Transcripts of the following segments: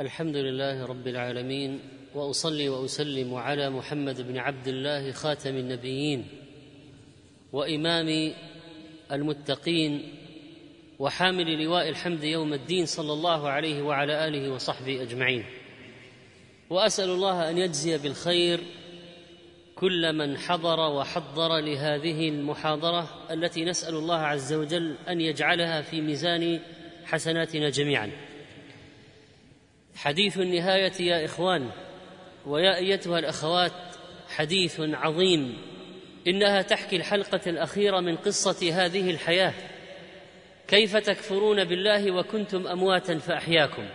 الحمد لله رب العالمين وأصلي وأسلم على محمد بن عبد الله خاتم النبيين وإمام المتقين وحامل لواء الحمد يوم الدين صلى الله عليه وعلى آله وصحبه أجمعين. وأسأل الله أن يجزي بالخير كل من حضر وحضر لهذه المحاضرة التي نسأل الله عز وجل أن يجعلها في ميزان حسناتنا جميعا. حديث النهاية يا إخوان ويا أيتها الأخوات حديث عظيم. إنها تحكي الحلقة الأخيرة من قصة هذه الحياة. كيف تكفرون بالله وكنتم أمواتا فأحياكم.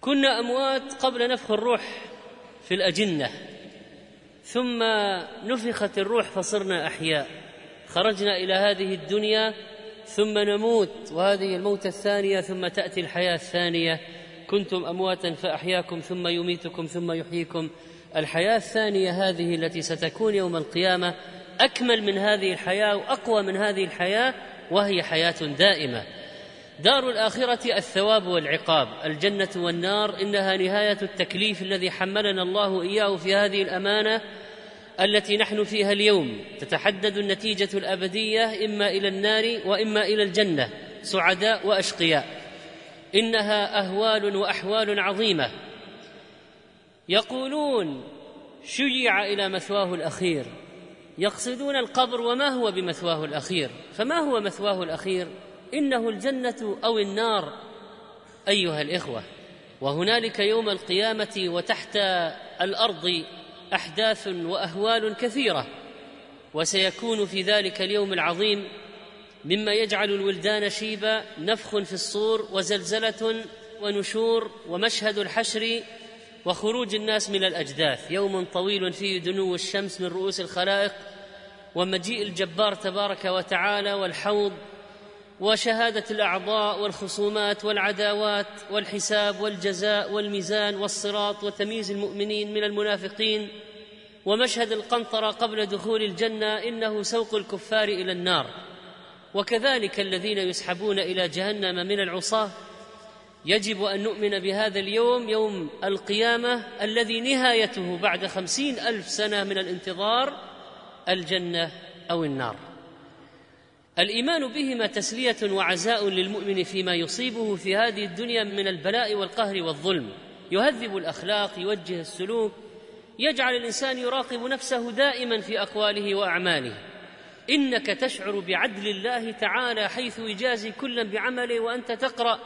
كنا أموات قبل نفخ الروح في الأجنة ثم نفخت الروح فصرنا أحياء. خرجنا إلى هذه الدنيا ثم نموت وهذه الموت الثانية ثم تأتي الحياة الثانية. كنتم أمواتا فأحياكم ثم يميتكم ثم يحييكم. الحياة الثانية هذه التي ستكون يوم القيامة أكمل من هذه الحياة وأقوى من هذه الحياة وهي حياة دائمة. دار الآخرة الثواب والعقاب الجنة والنار إنها نهاية التكليف الذي حملنا الله إياه في هذه الأمانة التي نحن فيها اليوم. تتحدد النتيجة الأبدية إما إلى النار وإما إلى الجنة سعداء وأشقياء. إنها أهوال وأحوال عظيمة. يقولون شيع إلى مثواه الأخير. يقصدون القبر وما هو بمثواه الأخير. فما هو مثواه الأخير؟ إنه الجنة أو النار أيها الإخوة. وهنالك يوم القيامة وتحت الأرض أحداث وأهوال كثيرة. وسيكون في ذلك اليوم العظيم مما يجعل الولدان شيبا نفخ في الصور وزلزلة ونشور ومشهد الحشر وخروج الناس من الأجداث. يوم طويل فيه دنو الشمس من رؤوس الخلائق ومجيء الجبار تبارك وتعالى والحوض وشهادة الأعضاء والخصومات والعداوات والحساب والجزاء والميزان والصراط وتمييز المؤمنين من المنافقين ومشهد القنطرة قبل دخول الجنة إنه سوق الكفار إلى النار. وكذلك الذين يسحبون إلى جهنم من العصاة يجب أن نؤمن بهذا اليوم يوم القيامة الذي نهايته بعد خمسين ألف سنة من الانتظار الجنة أو النار. الإيمان بهما تسلية وعزاء للمؤمن فيما يصيبه في هذه الدنيا من البلاء والقهر والظلم. يهذب الأخلاق يوجه السلوك يجعل الإنسان يراقب نفسه دائما في أقواله وأعماله. إنك تشعر بعدل الله تعالى حيث يجازي كلا بعمله وأنت تقرأ.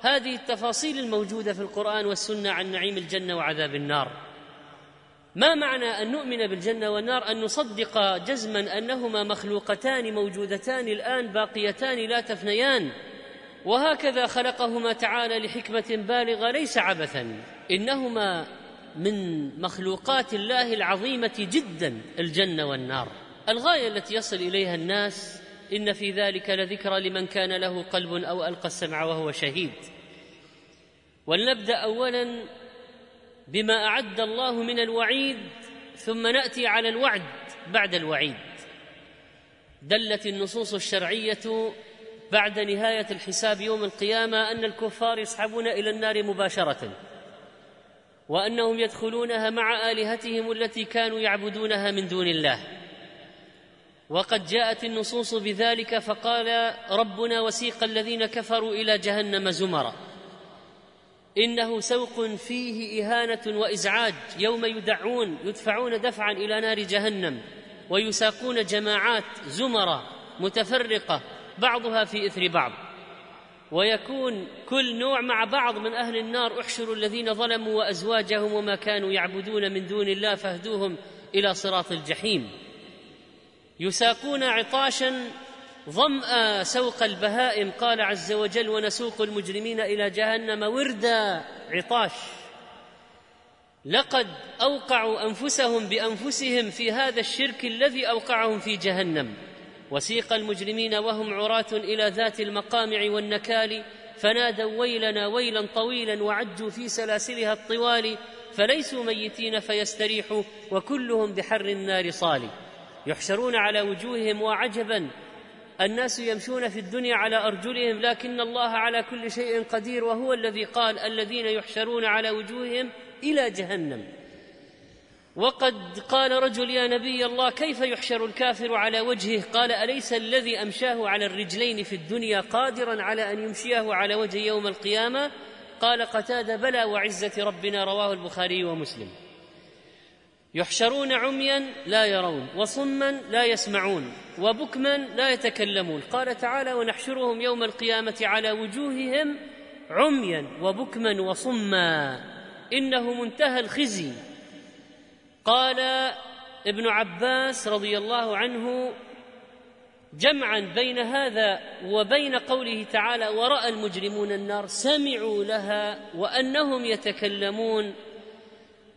هذه التفاصيل الموجودة في القرآن والسنة عن نعيم الجنة وعذاب النار. ما معنى أن نؤمن بالجنة والنار؟ أن نصدق جزما أنهما مخلوقتان موجودتان الآن باقيتان لا تفنيان. وهكذا خلقهما تعالى لحكمة بالغة ليس عبثا. إنهما من مخلوقات الله العظيمة جدا الجنة والنار. الغاية التي يصل إليها الناس إن في ذلك لذكرى لمن كان له قلب أو ألقى السمع وهو شهيد. ولنبدأ اولا بما أعد الله من الوعيد ثم نأتي على الوعد بعد الوعيد. دلت النصوص الشرعية بعد نهاية الحساب يوم القيامة أن الكفار يسحبون إلى النار مباشرة وأنهم يدخلونها مع آلهتهم التي كانوا يعبدونها من دون الله. وقد جاءت النصوص بذلك فقال ربنا وسيق الذين كفروا إلى جهنم زمرا. إنه سوق فيه إهانة وإزعاج يوم يدعون يدفعون دفعا إلى نار جهنم ويساقون جماعات زمرا متفرقة بعضها في إثر بعض. ويكون كل نوع مع بعض من أهل النار احشروا الذين ظلموا وأزواجهم وما كانوا يعبدون من دون الله فاهدوهم إلى صراط الجحيم. يساقون عطاشا ظمأ سوق البهائم قال عز وجل ونسوق المجرمين إلى جهنم وردا. عطاش لقد أوقعوا أنفسهم بأنفسهم في هذا الشرك الذي أوقعهم في جهنم. وسيق المجرمين وهم عراة إلى ذات المقامع والنكال فنادوا ويلنا ويلا طويلا وعجوا في سلاسلها الطوال فليسوا ميتين فيستريحوا وكلهم بحر النار صالي. يحشرون على وجوههم وعجبا. الناس يمشون في الدنيا على أرجلهم لكن الله على كل شيء قدير وهو الذي قال الذين يحشرون على وجوههم إلى جهنم. وقد قال رجل يا نبي الله كيف يحشر الكافر على وجهه؟ قال أليس الذي أمشاه على الرجلين في الدنيا قادرا على أن يمشيه على وجه يوم القيامة؟ قال قتاد بلى وعزة ربنا رواه البخاري ومسلم. يحشرون عميا لا يرون وصما لا يسمعون وبكما لا يتكلمون. قال تعالى ونحشرهم يوم القيامة على وجوههم عميا وبكما وصما. إنه منتهى الخزي. قال ابن عباس رضي الله عنه جمعا بين هذا وبين قوله تعالى ورأى المجرمون النار سمعوا لها وأنهم يتكلمون.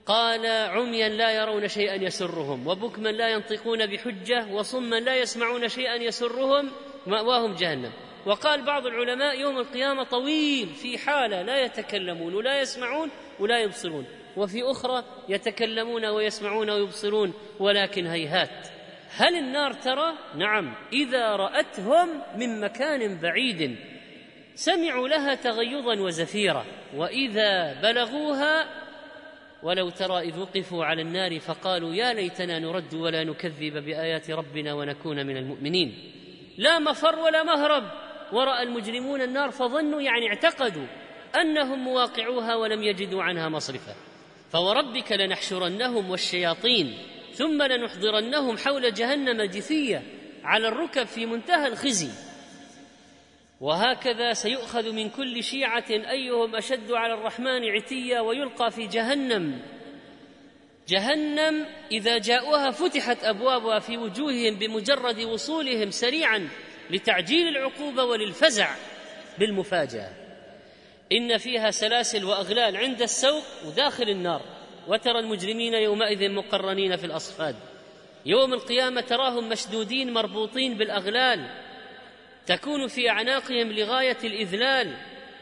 قال عميا لا يرون شيئا يسرهم وبكما لا ينطقون بحجة وصما لا يسمعون شيئا يسرهم مأواهم جهنم. وقال بعض العلماء يوم القيامة طويل في حالة لا يتكلمون ولا يسمعون ولا يبصرون وفي أخرى يتكلمون ويسمعون ويبصرون ولكن هيهات. هل النار ترى؟ نعم. إذا رأتهم من مكان بعيد سمعوا لها تغيظا وزفيرا وإذا بلغوها ولو ترى إذ وقفوا على النار فقالوا يا ليتنا نرد ولا نكذب بآيات ربنا ونكون من المؤمنين. لا مفر ولا مهرب. ورأى المجرمون النار فظنوا يعني اعتقدوا أنهم مواقعوها ولم يجدوا عنها مصرفا. فوربك لنحشرنهم والشياطين ثم لنحضرنهم حول جهنم جثية على الركب في منتهى الخزي. وهكذا سيؤخذ من كل شيعة أيهم أشد على الرحمن عتيا ويلقى في جهنم. جهنم إذا جاءوها فتحت أبوابها في وجوههم بمجرد وصولهم سريعا لتعجيل العقوبة وللفزع بالمفاجأة. إن فيها سلاسل وأغلال عند السوق وداخل النار وترى المجرمين يومئذ مقرنين في الأصفاد. يوم القيامة تراهم مشدودين مربوطين بالأغلال تكون في أعناقهم لغاية الإذلال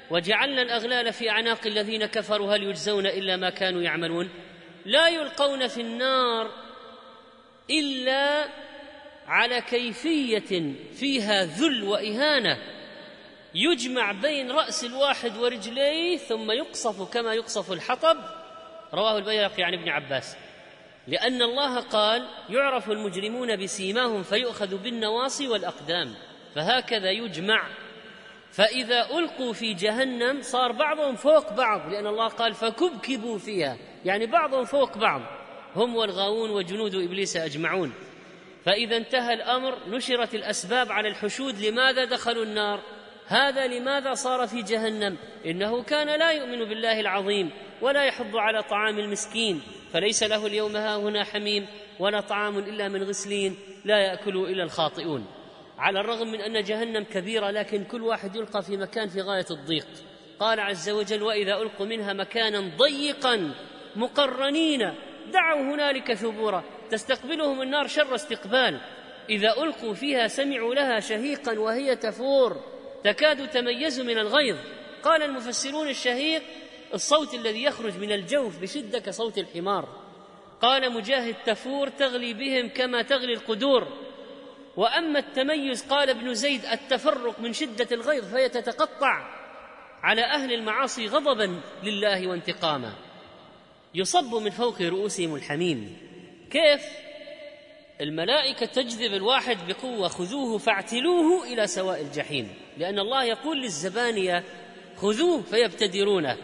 وجعلنا الأغلال في أعناق الذين كفروا هل يجزون إلا ما كانوا يعملون؟ لا يلقون في النار إلا على كيفية فيها ذل وإهانة. يجمع بين رأس الواحد ورجليه ثم يقصف كما يقصف الحطب. رواه البيهقي عن ابن عباس. لأن الله قال يعرف المجرمون بسيماهم فيؤخذ بالنواصي والأقدام. فهكذا يجمع. فإذا ألقوا في جهنم صار بعضهم فوق بعض لأن الله قال فكبكبوا فيها. يعني بعضهم فوق بعض. هم والغاوون وجنود إبليس أجمعون. فإذا انتهى الأمر نشرت الأسباب على الحشود لماذا دخلوا النار. هذا لماذا صار في جهنم. إنه كان لا يؤمن بالله العظيم ولا يحض على طعام المسكين. فليس له اليوم ها هنا حميم ولا طعام إلا من غسلين لا يأكل إلا الخاطئون. على الرغم من أن جهنم كبيرة لكن كل واحد يلقى في مكان في غاية الضيق. قال عز وجل وإذا ألقوا منها مكانا ضيقا مقرنين دعوا هنالك ثبورا تستقبلهم النار شر استقبال. إذا ألقوا فيها سمعوا لها شهيقا وهي تفور تكاد تميز من الغيظ. قال المفسرون الشهيق الصوت الذي يخرج من الجوف بشدة كصوت الحمار. قال مجاهد تفور تغلي بهم كما تغلي القدور. وأما التميز قال ابن زيد التفرق من شدة الغيظ فهي تتقطع على أهل المعاصي غضبا لله وانتقاما. يصب من فوق رؤوسهم الحميم. كيف؟ الملائكة تجذب الواحد بقوة خذوه فاعتلوه إلى سواء الجحيم. لأن الله يقول للزبانية خذوه فيبتدرونه.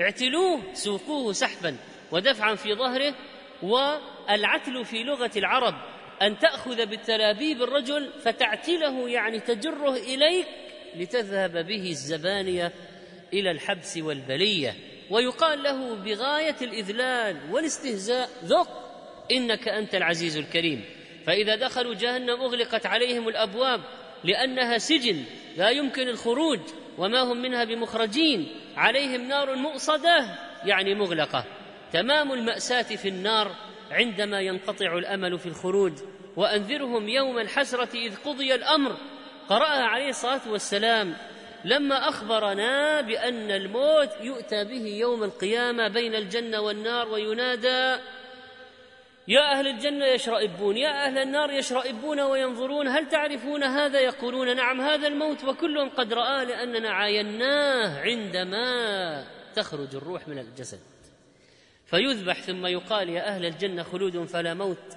اعتلوه سوقوه سحبا ودفعا في ظهره والعتل في لغة العرب أن تأخذ بالتلابيب الرجل فتعتله يعني تجره إليك لتذهب به الزبانية إلى الحبس والبلية. ويقال له بغاية الإذلال والاستهزاء ذق إنك أنت العزيز الكريم. فإذا دخلوا جهنم أغلقت عليهم الأبواب لأنها سجن لا يمكن الخروج وما هم منها بمخرجين. عليهم نار مؤصدة يعني مغلقة. تمام المأساة في النار عندما ينقطع الأمل في الخروج وأنذرهم يوم الحسرة إذ قضي الأمر. قرأها عليه الصلاة والسلام لما أخبرنا بأن الموت يؤتى به يوم القيامة بين الجنة والنار وينادى يا أهل الجنة يشرئبون يا أهل النار يشرئبون وينظرون هل تعرفون هذا؟ يقولون نعم هذا الموت. وكلهم قد رآه لأننا عايناه عندما تخرج الروح من الجسد. فيذبح ثم يقال يا أهل الجنة خلود فلا موت.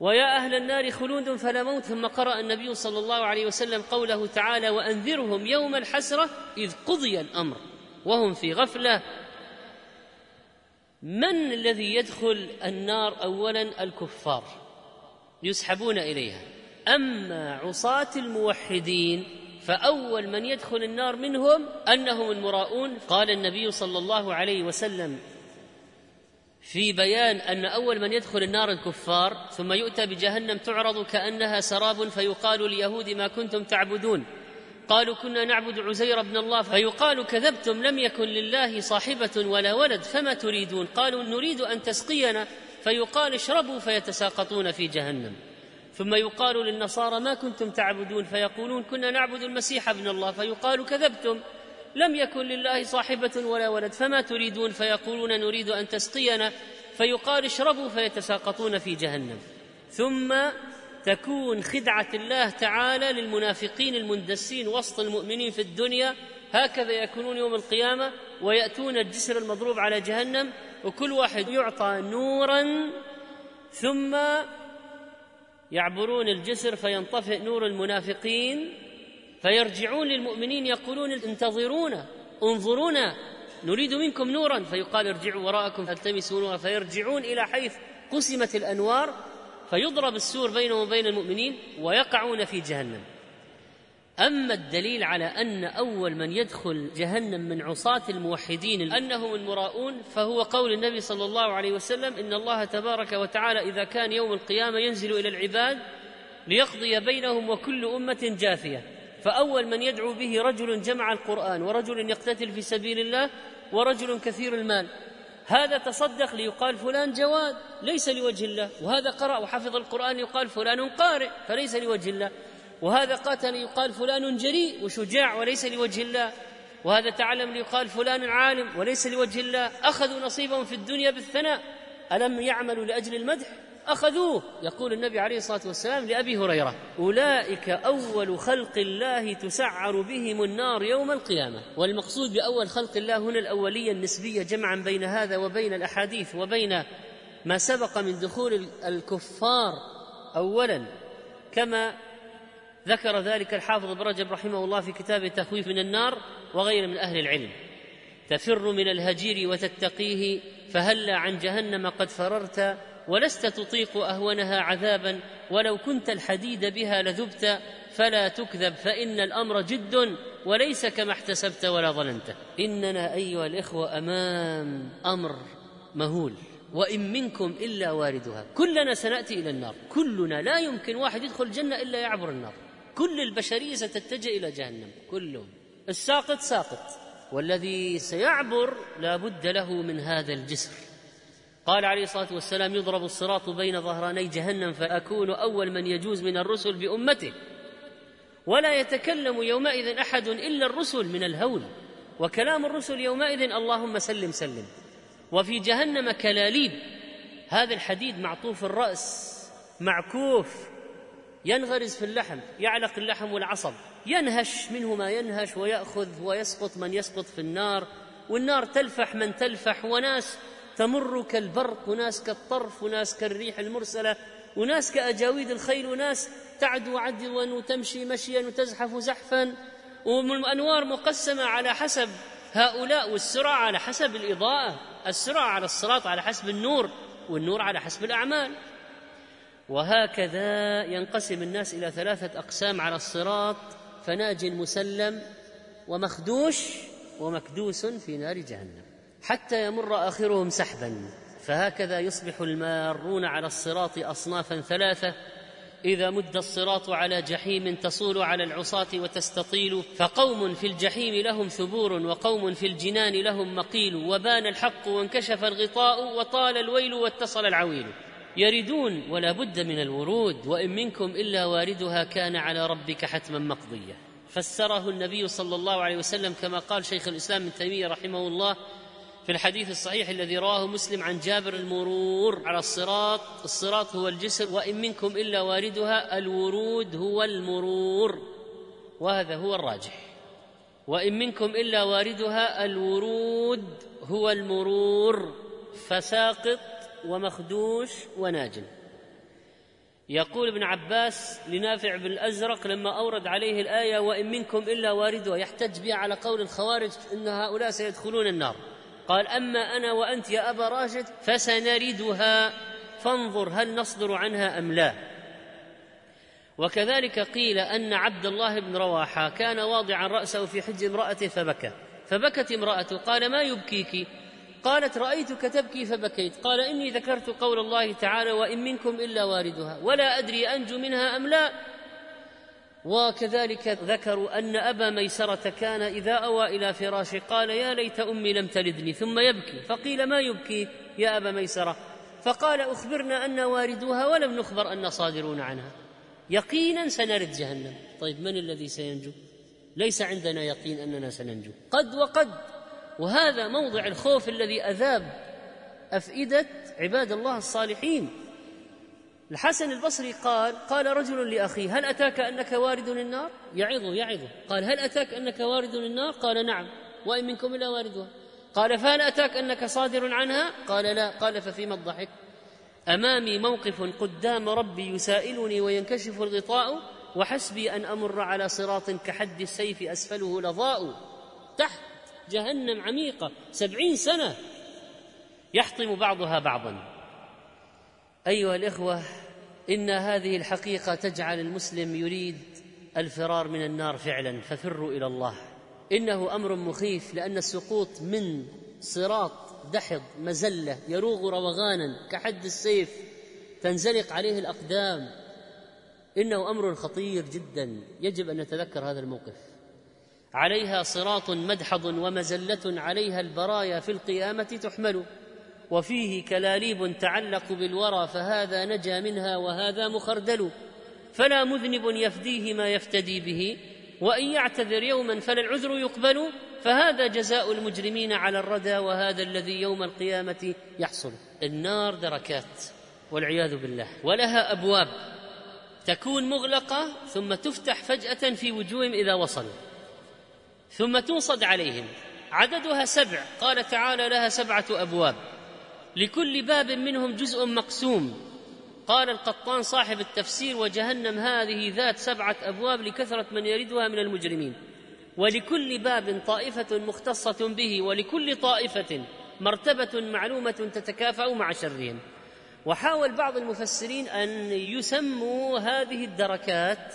ويا أهل النار خلود فلا موت. ثم قرأ النبي صلى الله عليه وسلم قوله تعالى وأنذرهم يوم الحسرة إذ قضي الأمر وهم في غفلة. من الذي يدخل النار اولا؟ الكفار يسحبون إليها. أما عصاة الموحدين فأول من يدخل النار منهم أنهم المراؤون. قال النبي صلى الله عليه وسلم في بيان أن أول من يدخل النار الكفار ثم يؤتى بجهنم تعرض كأنها سراب فيقال لليهود ما كنتم تعبدون. قالوا كنا نعبد عزير بن الله فيقال كذبتم لم يكن لله صاحبة ولا ولد فما تريدون؟ قالوا نريد أن تسقينا. فيقال اشربوا فيتساقطون في جهنم. ثم يقال للنصارى ما كنتم تعبدون؟ فيقولون كنا نعبد المسيح ابن الله. فيقال كذبتم. لم يكن لله صاحبة ولا ولد فما تريدون؟ فيقولون نريد أن تسقينا فيقال اشربوا فيتساقطون في جهنم. ثم تكون خدعة الله تعالى للمنافقين المندسين وسط المؤمنين في الدنيا هكذا يكونون يوم القيامة ويأتون الجسر المضروب على جهنم وكل واحد يعطى نورا ثم يعبرون الجسر فينطفئ نور المنافقين. فيرجعون للمؤمنين يقولون انتظرونا انظرونا نريد منكم نورا فيقال ارجعوا وراءكم فالتمسوا نورا فيرجعون إلى حيث قسمت الأنوار فيضرب السور بينهم وبين المؤمنين ويقعون في جهنم. أما الدليل على أن أول من يدخل جهنم من عصاة الموحدين أنهم المراؤون فهو قول النبي صلى الله عليه وسلم إن الله تبارك وتعالى إذا كان يوم القيامة ينزل إلى العباد ليقضي بينهم وكل أمة جاثية. فأول من يدعو به رجل جمع القرآن ورجل يقتتل في سبيل الله ورجل كثير المال. هذا تصدق ليقال فلان جواد ليس لوجه الله. وهذا قرأ وحفظ القرآن يقال فلان قارئ فليس لوجه الله. وهذا قاتل يقال فلان جريء وشجاع وليس لوجه الله. وهذا تعلم ليقال فلان عالم وليس لوجه الله. أخذوا نصيبهم في الدنيا بالثناء. ألم يعملوا لأجل المدح؟ أخذوه. يقول النبي عليه الصلاة والسلام لأبي هريرة أولئك أول خلق الله تسعر بهم النار يوم القيامة. والمقصود بأول خلق الله هنا الأولية النسبية جمعا بين هذا وبين الأحاديث وبين ما سبق من دخول الكفار اولا. كما ذكر ذلك الحافظ ابن رجب رحمه الله في كتاب التخويف من النار وغير من أهل العلم. تفر من الهجير وتتقيه فهلا عن جهنم قد فررت ولست تطيق أهونها عذابا ولو كنت الحديد بها لذبت فلا تكذب فإن الأمر جد وليس كما احتسبت ولا ظننت. إننا أيها الإخوة أمام أمر مهول وإن منكم إلا واردها. كلنا سنأتي إلى النار. كلنا لا يمكن واحد يدخل الجنة إلا يعبر النار. كل البشرية ستتجه إلى جهنم. كلهم. الساقط ساقط والذي سيعبر لا بد له من هذا الجسر. قال عليه الصلاة والسلام يضرب الصراط بين ظهراني جهنم فأكون أول من يجوز من الرسل بأمته. ولا يتكلم يومئذ أحد إلا الرسل من الهول. وكلام الرسل يومئذ اللهم سلم سلم. وفي جهنم كلاليب. هذا الحديد معطوف الرأس معكوف ينغرز في اللحم يعلق اللحم والعصب. ينهش منه ما ينهش ويأخذ ويسقط من يسقط في النار. والنار تلفح من تلفح وناس تمر كالبرق وناس كالطرف وناس كالريح المرسلة وناس كأجاويد الخيل وناس تعدو عدوا وتمشي مشيا وتزحف زحفا. والأنوار مقسمة على حسب هؤلاء والسرعه على حسب الإضاءة السرعه على الصراط على حسب النور والنور على حسب الأعمال. وهكذا ينقسم الناس إلى ثلاثة أقسام على الصراط فناج مسلم ومخدوش ومكدوس في نار جهنم. حتى يمر آخرهم سحبا. فهكذا يصبح المارون على الصراط اصنافا ثلاثة. إذا مد الصراط على جحيم تصول على العصاة وتستطيل فقوم في الجحيم لهم ثبور وقوم في الجنان لهم مقيل. وبان الحق وانكشف الغطاء وطال الويل واتصل العويل. يردون ولا بد من الورود وإن منكم إلا واردها كان على ربك حتما مقضية. فسره النبي صلى الله عليه وسلم كما قال شيخ الإسلام ابن تيمية رحمه الله في الحديث الصحيح الذي رواه مسلم عن جابر المرور على الصراط الصراط هو الجسر وإن منكم إلا واردها الورود هو المرور وهذا هو الراجح. وإن منكم إلا واردها الورود هو المرور فساقط ومخدوش وناجٍ يقول ابن عباس لنافع بن الأزرق لما أورد عليه الآية وإن منكم إلا واردها يحتج بها على قول الخوارج إن هؤلاء سيدخلون النار. قال أما أنا وأنت يا أبا راشد فسنردها فانظر هل نصدر عنها أم لا. وكذلك قيل أن عبد الله بن رواحة كان واضعا رأسه في حج امرأته فبكى. فبكت امرأته قال ما يبكيك؟ قالت رأيتك تبكي فبكيت. قال إني ذكرت قول الله تعالى وإن منكم إلا واردها ولا أدري أنجو منها أم لا. وكذلك ذكروا أن أبا ميسرة كان إذا أوى إلى فراشه قال يا ليت أمي لم تلدني ثم يبكي فقيل ما يبكي يا أبا ميسرة؟ فقال أخبرنا أن واردوها ولم نخبر أن صادرون عنها. يقينا سنرد جهنم. طيب من الذي سينجو؟ ليس عندنا يقين أننا سننجو. قد وقد. وهذا موضع الخوف الذي أذاب أفئدة عباد الله الصالحين. الحسن البصري قال قال رجل لأخيه هل أتاك أنك وارد النار يعظه يعظه. قال هل أتاك أنك وارد النار قال نعم. وإن منكم إلا واردها. قال فهل أتاك أنك صادر عنها؟ قال لا. قال ففيما الضحك. أمامي موقف قدام ربي يسائلني وينكشف الغطاء وحسبي أن أمر على صراط كحد السيف أسفله لظاء. تحت جهنم عميقة سبعين سنة. يحطم بعضها بعضا. أيها الإخوة إن هذه الحقيقة تجعل المسلم يريد الفرار من النار فعلا ففروا إلى الله. إنه أمر مخيف لأن السقوط من صراط دحض مزلة يروغ روغانا كحد السيف تنزلق عليه الأقدام. إنه أمر خطير جدا يجب أن نتذكر هذا الموقف. عليها صراط مدحض ومزلة عليها البرايا في القيامة تحمل. وفيه كلاليب تعلق بالورى فهذا نجا منها وهذا مخردل. فلا مذنب يفديه ما يفتدي به. وإن يعتذر يوما فلا العذر يقبل. فهذا جزاء المجرمين على الردى وهذا الذي يوم القيامة يحصل. النار دركات والعياذ بالله. ولها أبواب. تكون مغلقة ثم تفتح فجأة في وجوههم إذا وصلوا. ثم تنصد عليهم. عددها سبع. قال تعالى لها سبعة أبواب. لكل باب منهم جزء مقسوم. قال القطان صاحب التفسير وجهنم هذه ذات سبعة أبواب لكثرة من يردها من المجرمين. ولكل باب طائفة مختصة به ولكل طائفة مرتبة معلومة تتكافأ مع شرهم. وحاول بعض المفسرين أن يسموا هذه الدركات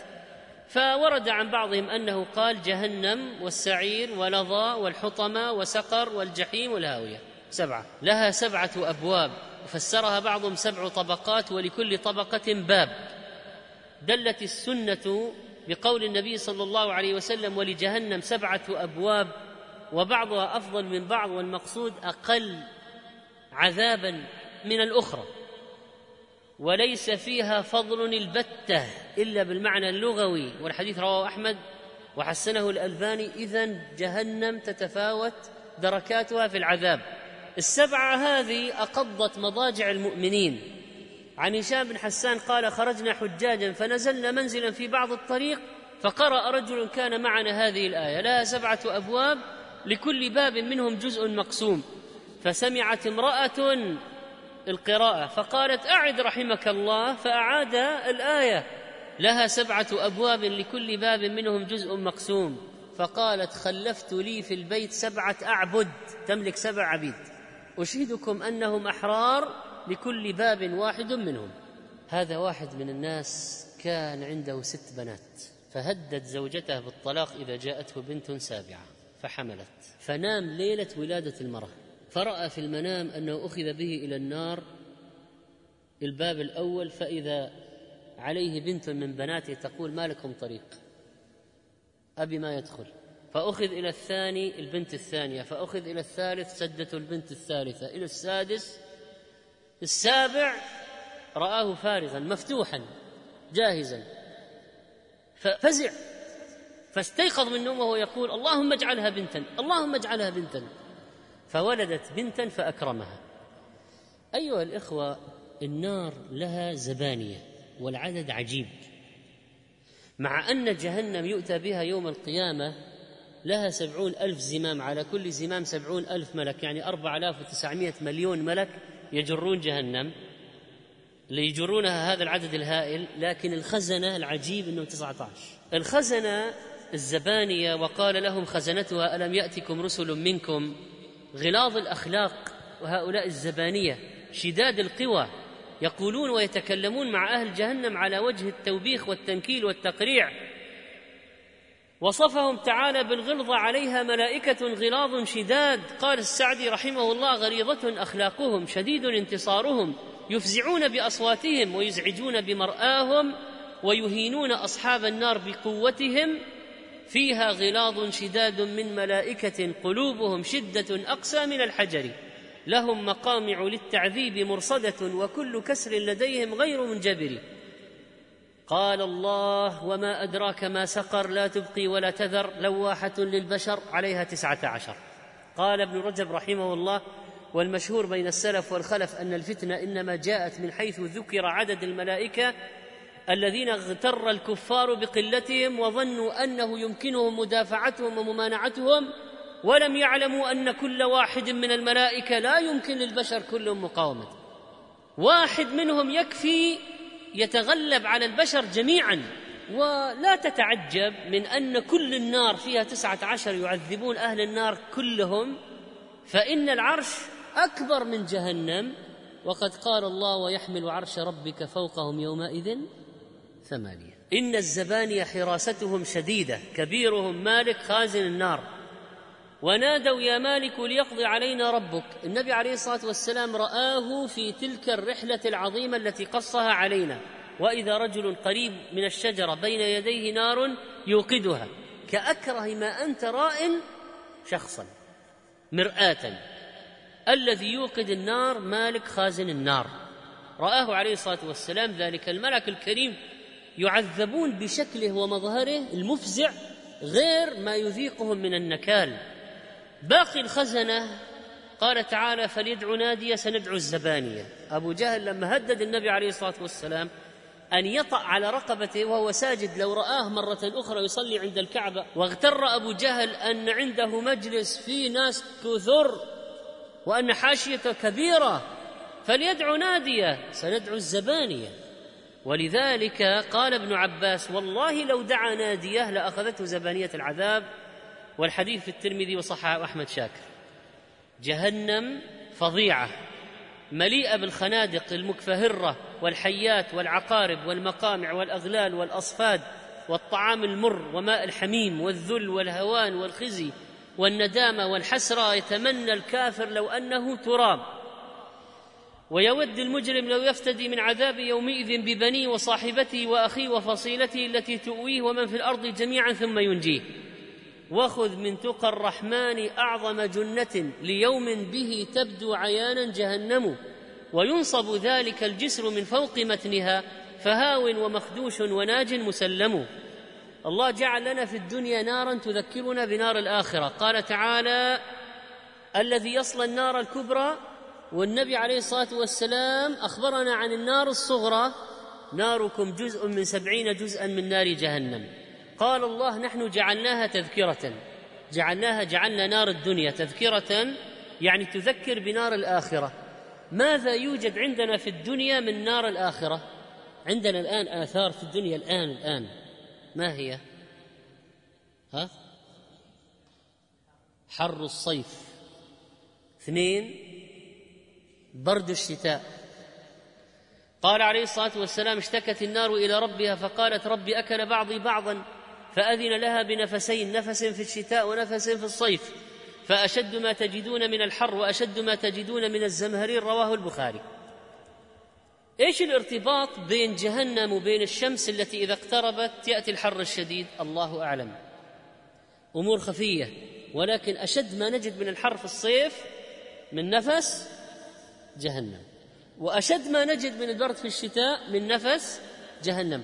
فورد عن بعضهم أنه قال جهنم والسعير ولظى والحطمة وسقر والجحيم والهاوية. سبعة. لها سبعة أبواب فسرها بعضهم سبع طبقات ولكل طبقة باب. دلت السنة بقول النبي صلى الله عليه وسلم ولجهنم سبعة أبواب وبعضها أفضل من بعض والمقصود أقل عذابا من الأخرى. وليس فيها فضل البتة إلا بالمعنى اللغوي والحديث رواه أحمد وحسنه الألباني اذا جهنم تتفاوت دركاتها في العذاب. السبعة هذه أقضت مضاجع المؤمنين. عن هشام بن حسان قال خرجنا حجاجا فنزلنا منزلا في بعض الطريق فقرأ رجل كان معنا هذه الآية لها سبعة أبواب لكل باب منهم جزء مقسوم فسمعت امرأة القراءة فقالت أعد رحمك الله فأعاد الآية لها سبعة أبواب لكل باب منهم جزء مقسوم فقالت خلفت لي في البيت سبعة أعبد تملك سبع عبيد. أشهدكم أنهم أحرار لكل باب واحد منهم. هذا واحد من الناس كان عنده ست بنات فهدد زوجته بالطلاق إذا جاءته بنت سابعة فحملت. فنام ليلة ولادة المرأة. فرأى في المنام أنه أخذ به إلى النار الباب الأول فإذا عليه بنت من بناته تقول ما لكم طريق؟ أبي ما يدخل. فأخذ إلى الثاني البنت الثانية فأخذ إلى الثالث سدته البنت الثالثة إلى السادس السابع رآه فارغا مفتوحا جاهزا. ففزع فاستيقظ من نومه وهو يقول اللهم اجعلها بنتا اللهم اجعلها بنتا. فولدت بنتا فأكرمها. أيها الإخوة النار لها زبانية والعدد عجيب. مع أن جهنم يؤتى بها يوم القيامة لها سبعون ألف زمام على كل زمام سبعون ألف ملك يعني أربع آلاف وتسعمائة مليون ملك يجرون جهنم ليجرونها هذا العدد الهائل لكن الخزنة العجيب أنه 19 الخزنة الزبانية وقال لهم خزنتها ألم يأتكم رسل منكم غلاظ الأخلاق وهؤلاء الزبانية شداد القوى يقولون ويتكلمون مع أهل جهنم على وجه التوبيخ والتنكيل والتقريع؟ وصفهم تعالى بالغلظة عليها ملائكة غلاظ شداد. قال السعدي رحمه الله غليظة أخلاقهم شديد انتصارهم يفزعون بأصواتهم ويزعجون بمرآهم ويهينون أصحاب النار بقوتهم. فيها غلاظ شداد من ملائكة قلوبهم شدة أقسى من الحجر. لهم مقامع للتعذيب مرصدة وكل كسر لديهم غير منجبر. قال الله وما أدراك ما سقر لا تبقي ولا تذر لواحة للبشر عليها تسعة عشر. قال ابن رجب رحمه الله والمشهور بين السلف والخلف أن الفتنة إنما جاءت من حيث ذكر عدد الملائكة الذين اغتر الكفار بقلتهم وظنوا أنه يمكنهم مدافعتهم وممانعتهم ولم يعلموا أن كل واحد من الملائكة لا يمكن للبشر كلهم مقاومته واحد منهم يكفي يتغلب على البشر جميعا ولا تتعجب من أن كل النار فيها تسعة عشر يعذبون أهل النار كلهم فإن العرش أكبر من جهنم. وقد قال الله ويحمل عرش ربك فوقهم يومئذ ثمانية إن الزبانيه حراستهم شديدة كبيرهم مالك خازن النار. ونادوا يا مالك ليقضي علينا ربك. النبي عليه الصلاة والسلام رآه في تلك الرحلة العظيمة التي قصها علينا. وإذا رجل قريب من الشجرة بين يديه نار يوقدها. كأكره ما أنت راء شخصا مرآة. الذي يوقد النار مالك خازن النار. رآه عليه الصلاة والسلام ذلك الملك الكريم يعذبون بشكله ومظهره المفزع غير ما يذيقهم من النكال. باقي الخزنة. قال تعالى فليدعو نادية سندعو الزبانية. أبو جهل لما هدد النبي عليه الصلاة والسلام أن يطأ على رقبته وهو ساجد لو رآه مرة أخرى يصلي عند الكعبة واغتر أبو جهل أن عنده مجلس فيه ناس كثر وأن حاشيته كبيرة. فليدعو نادية سندعو الزبانية. ولذلك قال ابن عباس والله لو دعا نادية لأخذته زبانية العذاب. والحديث في الترمذي وصححه أحمد شاكر. جهنم فظيعة مليئة بالخنادق المكفهرة والحيات والعقارب والمقامع والأغلال والأصفاد والطعام المر وماء الحميم والذل والهوان والخزي والندامة والحسرة يتمنى الكافر لو أنه تراب. ويود المجرم لو يفتدي من عذاب يومئذ ببنيه وصاحبته وأخيه وفصيلته التي تؤويه ومن في الأرض جميعا ثم ينجيه. وخذ من تقى الرحمن أعظم جنة ليوم به تبدو عيانا جهنم وينصب ذلك الجسر من فوق متنها فهاو ومخدوش وناج مسلم. الله جعل لنا في الدنيا نارا تذكرنا بنار الآخرة. قال تعالى الذي يصلى النار الكبرى والنبي عليه الصلاة والسلام أخبرنا عن النار الصغرى ناركم جزء من سبعين جزءا من نار جهنم. قال الله نحن جعلناها تذكرة. جعلناها جعلنا نار الدنيا تذكرة يعني تذكر بنار الآخرة. ماذا يوجد عندنا في الدنيا من نار الآخرة؟ عندنا الآن آثار في الدنيا الآن الآن. ما هي؟ ها؟ حر الصيف. اثنين برد الشتاء. قال عليه الصلاة والسلام اشتكت النار إلى ربها فقالت ربي أكل بعضي بعضا. فأذن لها بنفسين نفس في الشتاء ونفس في الصيف. فأشد ما تجدون من الحر وأشد ما تجدون من الزمهرير رواه البخاري. إيش الارتباط بين جهنم وبين الشمس التي إذا اقتربت يأتي الحر الشديد؟ الله أعلم. أمور خفية ولكن أشد ما نجد من الحر في الصيف من نفس جهنم. وأشد ما نجد من البرد في الشتاء من نفس جهنم.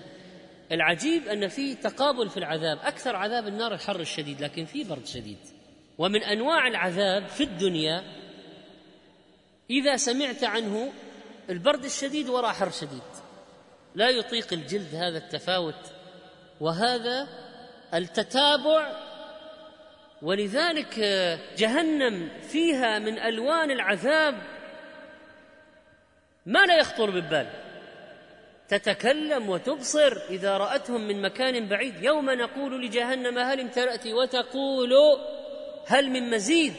العجيب أن في تقابل في العذاب أكثر عذاب النار الحر الشديد لكن في برد شديد. ومن أنواع العذاب في الدنيا إذا سمعت عنه البرد الشديد وراء حر شديد. لا يطيق الجلد هذا التفاوت وهذا التتابع. ولذلك جهنم فيها من ألوان العذاب ما لا يخطر بالبال. تتكلم وتبصر إذا رأتهم من مكان بعيد. يوم نقول لجهنم هل امتلأت وتقول هل من مزيد؟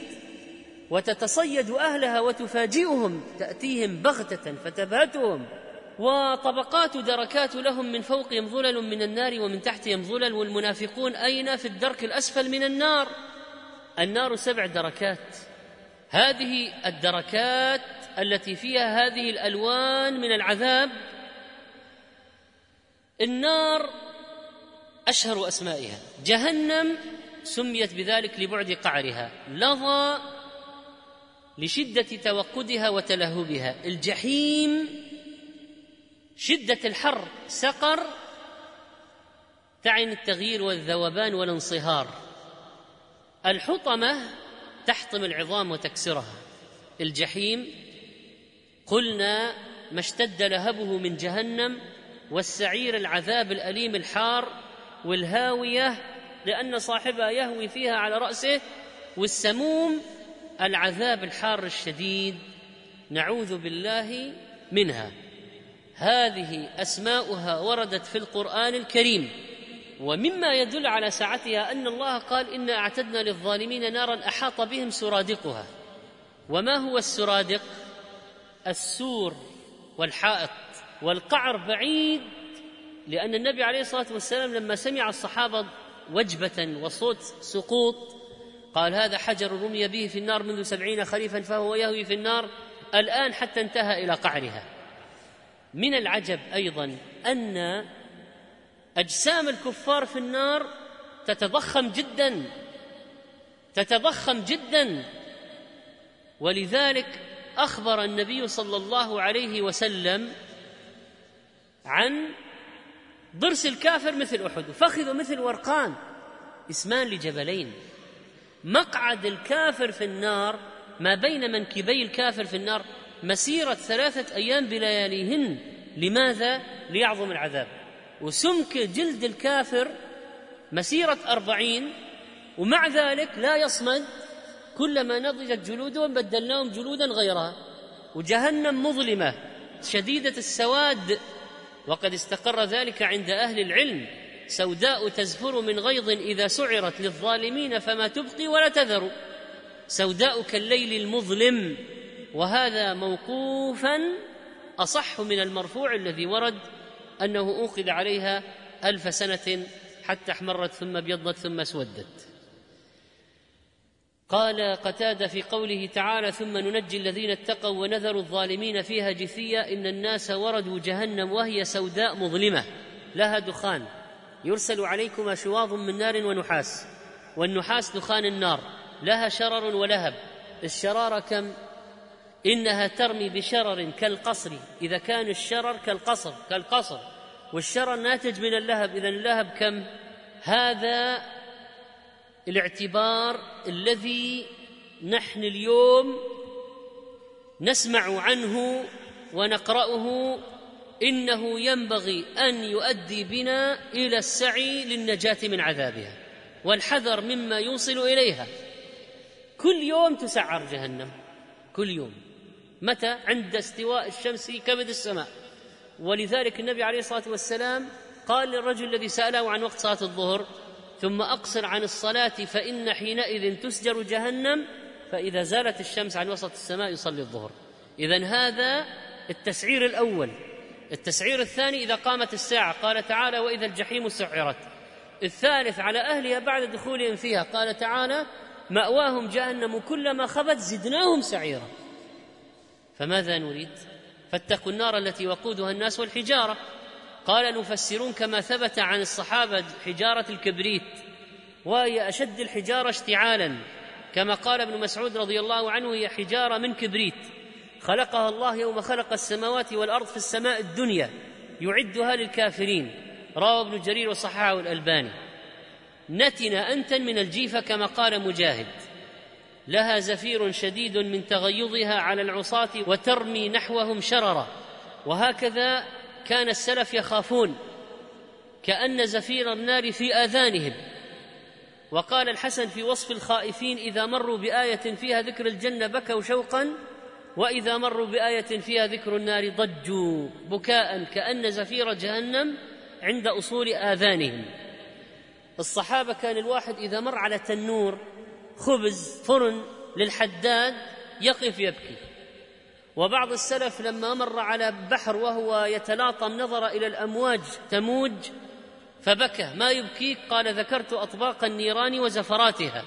وتتصيد أهلها وتفاجئهم تأتيهم بغتة فتبهتهم. وطبقات دركات لهم من فوقهم ظلل من النار ومن تحتهم ظلل. والمنافقون أين في الدرك الأسفل من النار؟ النار سبع دركات. هذه الدركات التي فيها هذه الألوان من العذاب النار أشهر أسمائها. جهنم سميت بذلك لبعد قعرها. لظى لشدة توقدها وتلهبها. الجحيم شدة الحر سقر تعني التغيير والذوبان والانصهار. الحطمة تحطم العظام وتكسرها. الجحيم قلنا ما اشتد لهبه من جهنم والسعير العذاب الأليم الحار والهاوية لأن صاحبها يهوي فيها على رأسه والسموم العذاب الحار الشديد نعوذ بالله منها. هذه أسماؤها وردت في القرآن الكريم. ومما يدل على سعتها أن الله قال إنا أعتدنا للظالمين نارا أحاط بهم سرادقها. وما هو السرادق؟ السور والحائط. والقعر بعيد لأن النبي عليه الصلاة والسلام لما سمع الصحابة وجبة وصوت سقوط قال هذا حجر رمي به في النار منذ سبعين خريفا فهو يهوي في النار الآن حتى انتهى إلى قعرها. من العجب أيضا أن أجسام الكفار في النار تتضخم جدا تتضخم جدا. ولذلك أخبر النبي صلى الله عليه وسلم عن ضرس الكافر مثل أحد. وفخذه مثل ورقان إسمان لجبلين. مقعد الكافر في النار ما بين منكبي الكافر في النار مسيرة ثلاثة أيام بلياليهن. لماذا؟ ليعظم العذاب. وسمك جلد الكافر مسيرة أربعين. ومع ذلك لا يصمد كلما نضجت جلودهم بدلناهم جلودا غيرها. وجهنم مظلمة شديدة السواد وقد استقر ذلك عند أهل العلم. سوداء تزفر من غيظ إذا سعرت للظالمين فما تبقي ولا تذر. سوداء كالليل المظلم. وهذا موقوفا أصح من المرفوع الذي ورد أنه أوقد عليها ألف سنة حتى احمرت ثم ابيضت ثم اسودت. قال قتادة في قوله تعالى ثم ننجي الذين اتقوا ونذر الظالمين فيها جثيا إن الناس وردوا جهنم وهي سوداء مظلمة. لها دخان. يرسل عليكما شواظ من نار ونحاس. والنحاس دخان النار. لها شرر ولهب. الشرار كم؟ إنها ترمي بشرر كالقصر. إذا كان الشرر كالقصر كالقصر. والشرر ناتج من اللهب. إذا اللهب كم؟ هذا الاعتبار الذي نحن اليوم نسمع عنه ونقرأه إنه ينبغي أن يؤدي بنا إلى السعي للنجاة من عذابها والحذر مما يوصل إليها. كل يوم تسعر جهنم كل يوم. متى؟ عند استواء الشمس كبد السماء. ولذلك النبي عليه الصلاة والسلام قال للرجل الذي سأله عن وقت صلاة الظهر ثم أقصر عن الصلاة فإن حينئذ تسجر جهنم فإذا زالت الشمس عن وسط السماء يصلي الظهر. اذا هذا التسعير الأول. التسعير الثاني إذا قامت الساعة قال تعالى وإذا الجحيم سعرت. الثالث على أهلها بعد دخولهم فيها قال تعالى مأواهم جهنم كلما خبت زدناهم سعيرا. فماذا نريد؟ فاتقوا النار التي وقودها الناس والحجارة. قال المفسرون كما ثبت عن الصحابة حجارة الكبريت وهي أشد الحجارة اشتعالا. كما قال ابن مسعود رضي الله عنه هي حجارة من كبريت. خلقها الله يوم خلق السماوات والأرض في السماء الدنيا يعدها للكافرين. روى ابن جرير وصححه الألباني. نتن انتا من الجيفه كما قال مجاهد. لها زفير شديد من تغيظها على العصاة وترمي نحوهم شررا. وهكذا كان السلف يخافون كأن زفير النار في آذانهم. وقال الحسن في وصف الخائفين إذا مروا بآية فيها ذكر الجنة بكوا شوقا وإذا مروا بآية فيها ذكر النار ضجوا بكاء كأن زفير جهنم عند أصول آذانهم. الصحابة كان الواحد إذا مر على تنور خبز فرن للحداد يقف يبكي. وبعض السلف لما مر على بحر وهو يتلاطم نظر إلى الأمواج تموج فبكى. ما يبكيك؟ قال ذكرت أطباق النيران وزفراتها.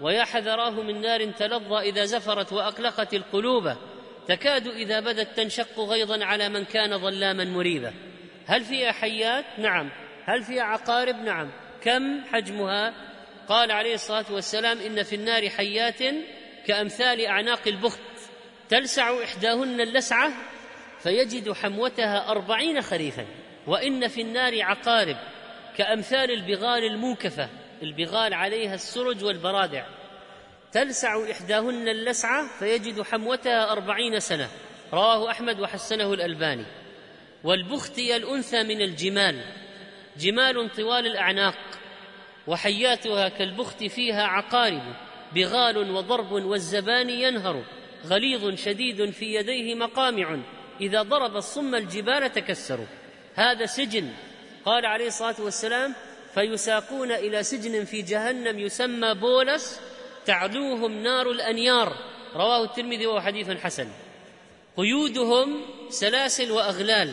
ويا حذراه من نار تلظى إذا زفرت وأقلقت القلوب. تكاد إذا بدت تنشق غيظا على من كان ظلاما مريبا. هل فيها حيات؟ نعم. هل فيها عقارب؟ نعم. كم حجمها؟ قال عليه الصلاة والسلام إن في النار حيات كأمثال أعناق البخت. تلسع إحداهن اللسعة فيجد حموتها أربعين خريفا وإن في النار عقارب كأمثال البغال الموكفه البغال عليها السرج والبرادع. تلسع إحداهن اللسعة فيجد حموتها أربعين سنة رواه أحمد وحسنه الألباني. والبختي الأنثى من الجمال جمال طوال الأعناق وحياتها كالبخت فيها عقارب بغال وضرب والزبان ينهر. غليظ شديد في يديه مقامع. إذا ضرب الصم الجبال تكسروا. هذا سجن. قال عليه الصلاة والسلام فيساقون إلى سجن في جهنم يسمى بولس تعلوهم نار الأنيار. رواه الترمذي وهو حديث حسن. قيودهم سلاسل وأغلال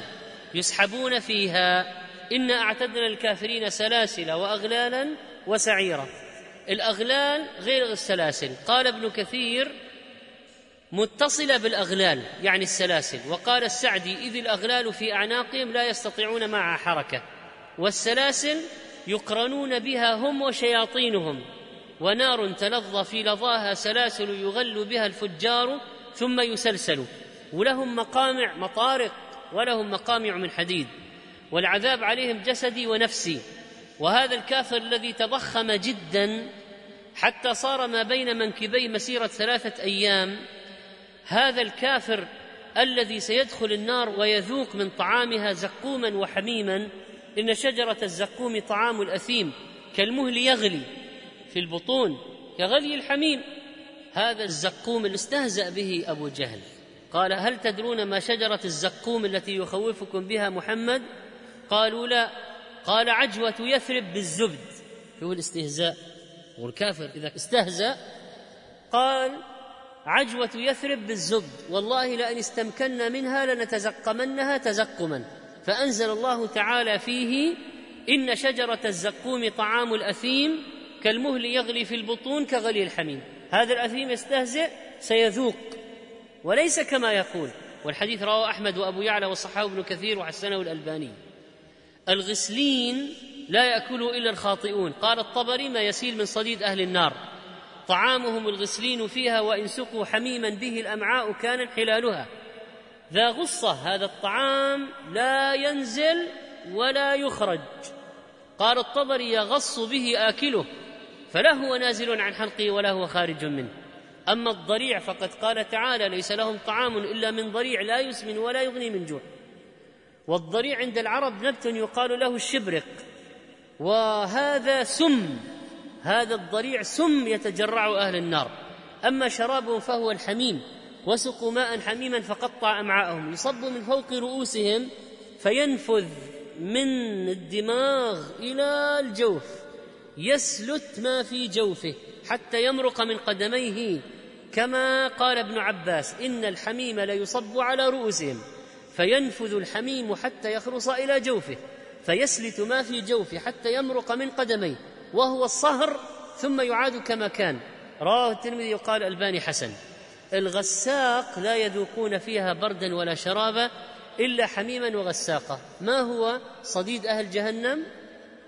يسحبون فيها. انا أعتدنا الكافرين سلاسل وأغلالا وسعيرا. الأغلال غير السلاسل. قال ابن كثير متصلة بالأغلال يعني السلاسل. وقال السعدي إذ الأغلال في أعناقهم لا يستطيعون معها حركة. والسلاسل يقرنون بها هم وشياطينهم. ونار تلظى في لظاها سلاسل يغل بها الفجار ثم يسلسل. ولهم مقامع مطارق ولهم مقامع من حديد. والعذاب عليهم جسدي ونفسي. وهذا الكافر الذي تضخم جدا حتى صار ما بين منكبي مسيرة ثلاثة أيام هذا الكافر الذي سيدخل النار ويذوق من طعامها زقوما وحميما إن شجرة الزقوم طعام الأثيم كالمهل يغلي في البطون كغلي الحميم. هذا الزقوم اللي استهزأ به أبو جهل. قال هل تدرون ما شجرة الزقوم التي يخوفكم بها محمد؟ قالوا لا. قال عجوة يثرب بالزبد. هو الاستهزاء؟ والكافر إذا استهزأ. قال عجوة يثرب بالزبد. والله لئن استمكنا منها لنتزقمنها تزقما. فأنزل الله تعالى فيه إن شجرة الزقوم طعام الأثيم كالمهل يغلي في البطون كغلي الحميم. هذا الأثيم يستهزئ سيذوق وليس كما يقول. والحديث رواه أحمد وأبو يعلى وصححه ابن كثير وحسنه الألباني. الغسلين لا يأكله إلا الخاطئون. قال الطبري ما يسيل من صديد أهل النار. طعامهم الغسلين فيها وإن سقوا حميما به الأمعاء كان حلالها. ذا غصة هذا الطعام لا ينزل ولا يخرج. قال الطبري يغص به آكله فلا هو نازل عن حلقه ولا هو خارج منه. أما الضريع فقد قال تعالى ليس لهم طعام إلا من ضريع لا يسمن ولا يغني من جوع. والضريع عند العرب نبت يقال له الشبرق وهذا سم. هذا الضريع سم يتجرع أهل النار. أما شرابه فهو الحميم وسقوا ماء حميما فقطع أمعاءهم. يصب من فوق رؤوسهم فينفذ من الدماغ إلى الجوف يسلت ما في جوفه حتى يمرق من قدميه. كما قال ابن عباس إن الحميم ليصب على رؤوسهم فينفذ الحميم حتى يخرص إلى جوفه فيسلت ما في جوفه حتى يمرق من قدميه. وهو الصهر ثم يعاد كما كان. رواه الترمذي وقال الباني حسن. الغساق لا يذوقون فيها بردا ولا شرابا إلا حميما وغساقا. ما هو صديد أهل جهنم؟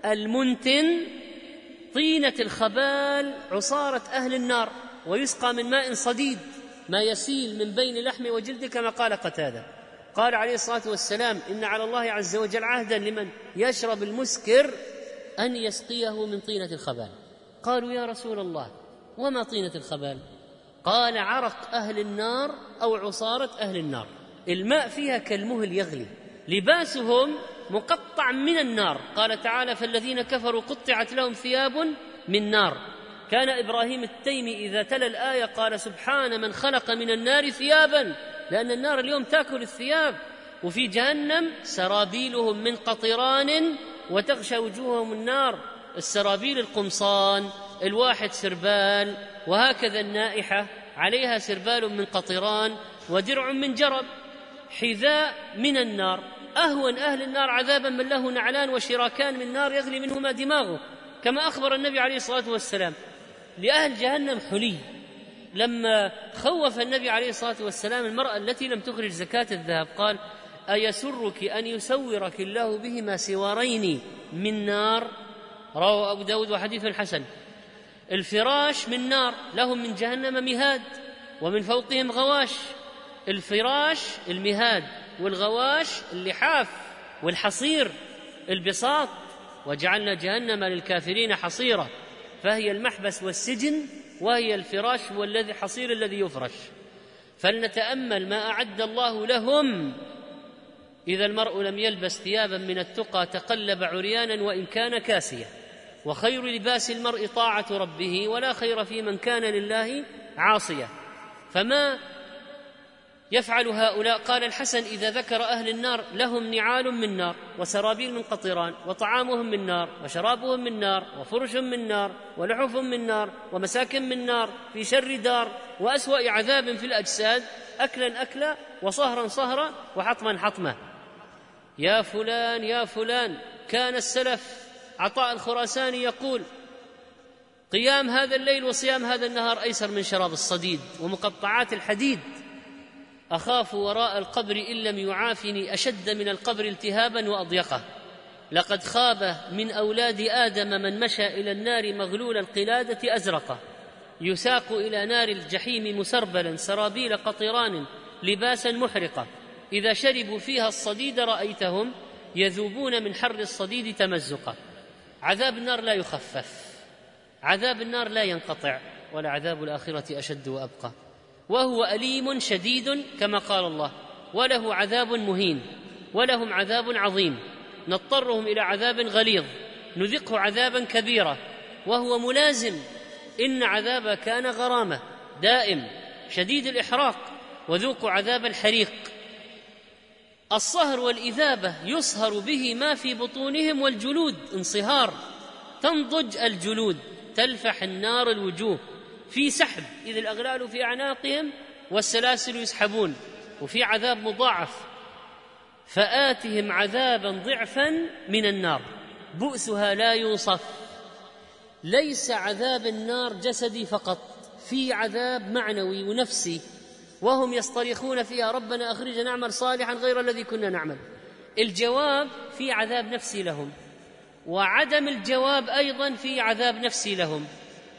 المنتن طينة الخبال عصارة أهل النار. ويسقى من ماء صديد ما يسيل من بين لحم وجلد كما قال قتادة. قال عليه الصلاة والسلام إن على الله عز وجل عهدا لمن يشرب المسكر أن يسقيه من طينة الخبال. قالوا يا رسول الله وما طينة الخبال؟ قال عرق أهل النار أو عصارة أهل النار. الماء فيها كالمهل يغلي لباسهم مقطع من النار. قال تعالى فالذين كفروا قطعت لهم ثياب من نار. كان إبراهيم التيمي إذا تلا الآية قال سبحان من خلق من النار ثيابا لأن النار اليوم تأكل الثياب. وفي جهنم سرابيلهم من قطران وتغشى وجوههم النار السرابيل القمصان الواحد سربال وهكذا النائحة عليها سربال من قطران ودرع من جرب حذاء من النار أهون أهل النار عذابا من له نعلان وشراكان من نار يغلي منهما دماغه كما أخبر النبي عليه الصلاة والسلام لأهل جهنم حلي لما خوف النبي عليه الصلاة والسلام المرأة التي لم تخرج زكاة الذهب قال أيسرك أن يسورك الله بهما سوارين من نار؟ رواه أبو داود وحديث حسن. الفراش من نار لهم من جهنم مهاد ومن فوقهم غواش. الفراش المهاد والغواش اللحاف والحصير البساط. وجعلنا جهنم للكافرين حصيرا. فهي المحبس والسجن وهي الفراش والذي حصير الذي يفرش. فلنتأمل ما أعد الله لهم إذا المرء لم يلبس ثيابا من التقى تقلب عريانا وإن كان كاسيا. وخير لباس المرء طاعة ربه ولا خير في من كان لله عاصيه فما يفعل هؤلاء؟ قال الحسن إذا ذكر أهل النار لهم نعال من نار وسرابيل من قطران وطعامهم من نار وشرابهم من نار وفرش من نار ولحف من نار ومساكن من نار في شر دار وأسوأ عذاب في الأجساد اكلا اكلا وصهرا صهرا وحطما حطمه يا فلان يا فلان كان السلف عطاء الخراساني يقول قيام هذا الليل وصيام هذا النهار أيسر من شراب الصديد ومقطعات الحديد. أخاف وراء القبر إن لم يعافني أشد من القبر التهابا وأضيقه. لقد خاب من أولاد آدم من مشى إلى النار مغلول القلادة ازرقا يساق إلى نار الجحيم مسربلا سرابيل قطران لباسا محرقة. إذا شربوا فيها الصديد رأيتهم يذوبون من حر الصديد تمزقا. عذاب النار لا يخفف. عذاب النار لا ينقطع ولعذاب الآخرة أشد وأبقى. وهو أليم شديد كما قال الله وله عذاب مهين ولهم عذاب عظيم. نضطرهم إلى عذاب غليظ نذقه عذابا كبيرا. وهو ملازم إن عذاب كان غرامة دائم شديد الإحراق. وذوقوا عذاب الحريق. الصهر والإذابة يصهر به ما في بطونهم والجلود انصهار. تنضج الجلود تلفح النار الوجوه. في سحب إذ الأغلال في أعناقهم والسلاسل يسحبون. وفي عذاب مضاعف. فآتهم عذابا ضعفا من النار. بؤسها لا يوصف ليس عذاب النار جسدي فقط في عذاب معنوي ونفسي. وهم يصطرخون فيها ربنا أخرجنا نعمل صالحا غير الذي كنا نعمل. الجواب في عذاب نفسي لهم وعدم الجواب أيضا في عذاب نفسي لهم.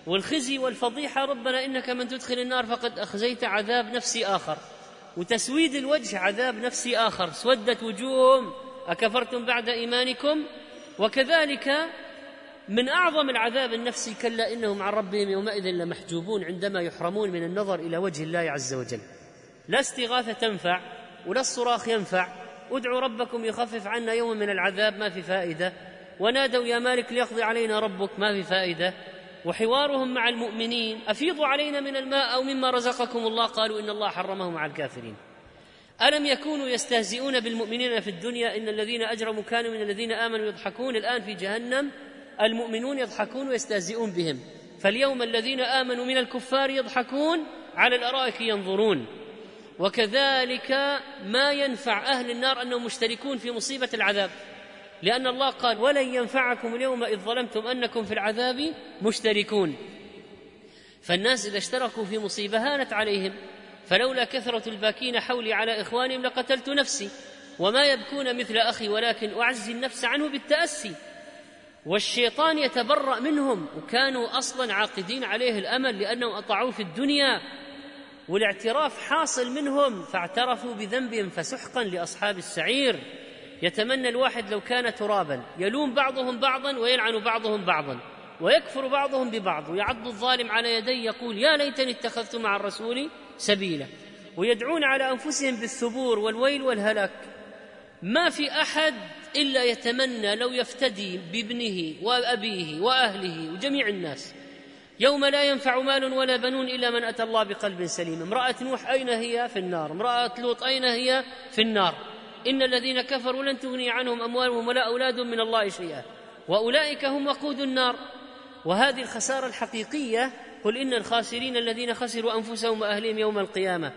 والخزي والفضيحة ربنا إنك من تدخل النار فقد أخزيت عذاب نفسي آخر. وتسويد الوجه عذاب نفسي آخر سودت وجوههم أكفرتم بعد إيمانكم؟ وكذلك من أعظم العذاب النفسي كلا إنهم عن ربهم يومئذ لمحجوبون عندما يحرمون من النظر إلى وجه الله عز وجل. لا استغاثة تنفع ولا الصراخ ينفع. ادعوا ربكم يخفف عنا يوما من العذاب ما في فائدة. ونادوا يا مالك ليقضي علينا ربك ما في فائدة. وحوارهم مع المؤمنين أفيضوا علينا من الماء أو مما رزقكم الله؟ قالوا إن الله حرمه على الكافرين. ألم يكونوا يستهزئون بالمؤمنين في الدنيا؟ إن الذين أجرموا كانوا من الذين آمنوا يضحكون الآن في جهنم. المؤمنون يضحكون ويستهزئون بهم. فاليوم الذين آمنوا من الكفار يضحكون على الأرائك ينظرون. وكذلك ما ينفع أهل النار أنهم مشتركون في مصيبة العذاب. لأن الله قال ولن ينفعكم اليوم إذ ظلمتم أنكم في العذاب مشتركون. فالناس إذا اشتركوا في مصيبة هانت عليهم. فلولا كثرة الباكين حولي على إخوانهم لقتلت نفسي. وما يبكون مثل أخي ولكن أعزي النفس عنه بالتأسي. والشيطان يتبرأ منهم وكانوا أصلا عاقدين عليه الأمل لأنهم أطاعوه في الدنيا والاعتراف حاصل منهم فاعترفوا بذنبهم فسحقا لأصحاب السعير. يتمنى الواحد لو كان ترابا يلوم بعضهم بعضا ويلعن بعضهم بعضا ويكفر بعضهم ببعض ويعض الظالم على يديه يقول يا ليتني اتخذت مع الرسول سبيلا. ويدعون على أنفسهم بالثبور والويل والهلاك. ما في أحد إلا يتمنى لو يفتدي بابنه وأبيه وأهله وجميع الناس. يوم لا ينفع مال ولا بنون إلا من أتى الله بقلب سليم. امرأة نوح أين هي؟ في النار. امرأة لوط أين هي؟ في النار. إن الذين كفروا لن تغني عنهم أموالهم ولا أولادهم من الله شيئا. وأولئك هم وقود النار. وهذه الخسارة الحقيقية قل إن الخاسرين الذين خسروا أنفسهم واهلهم يوم القيامة.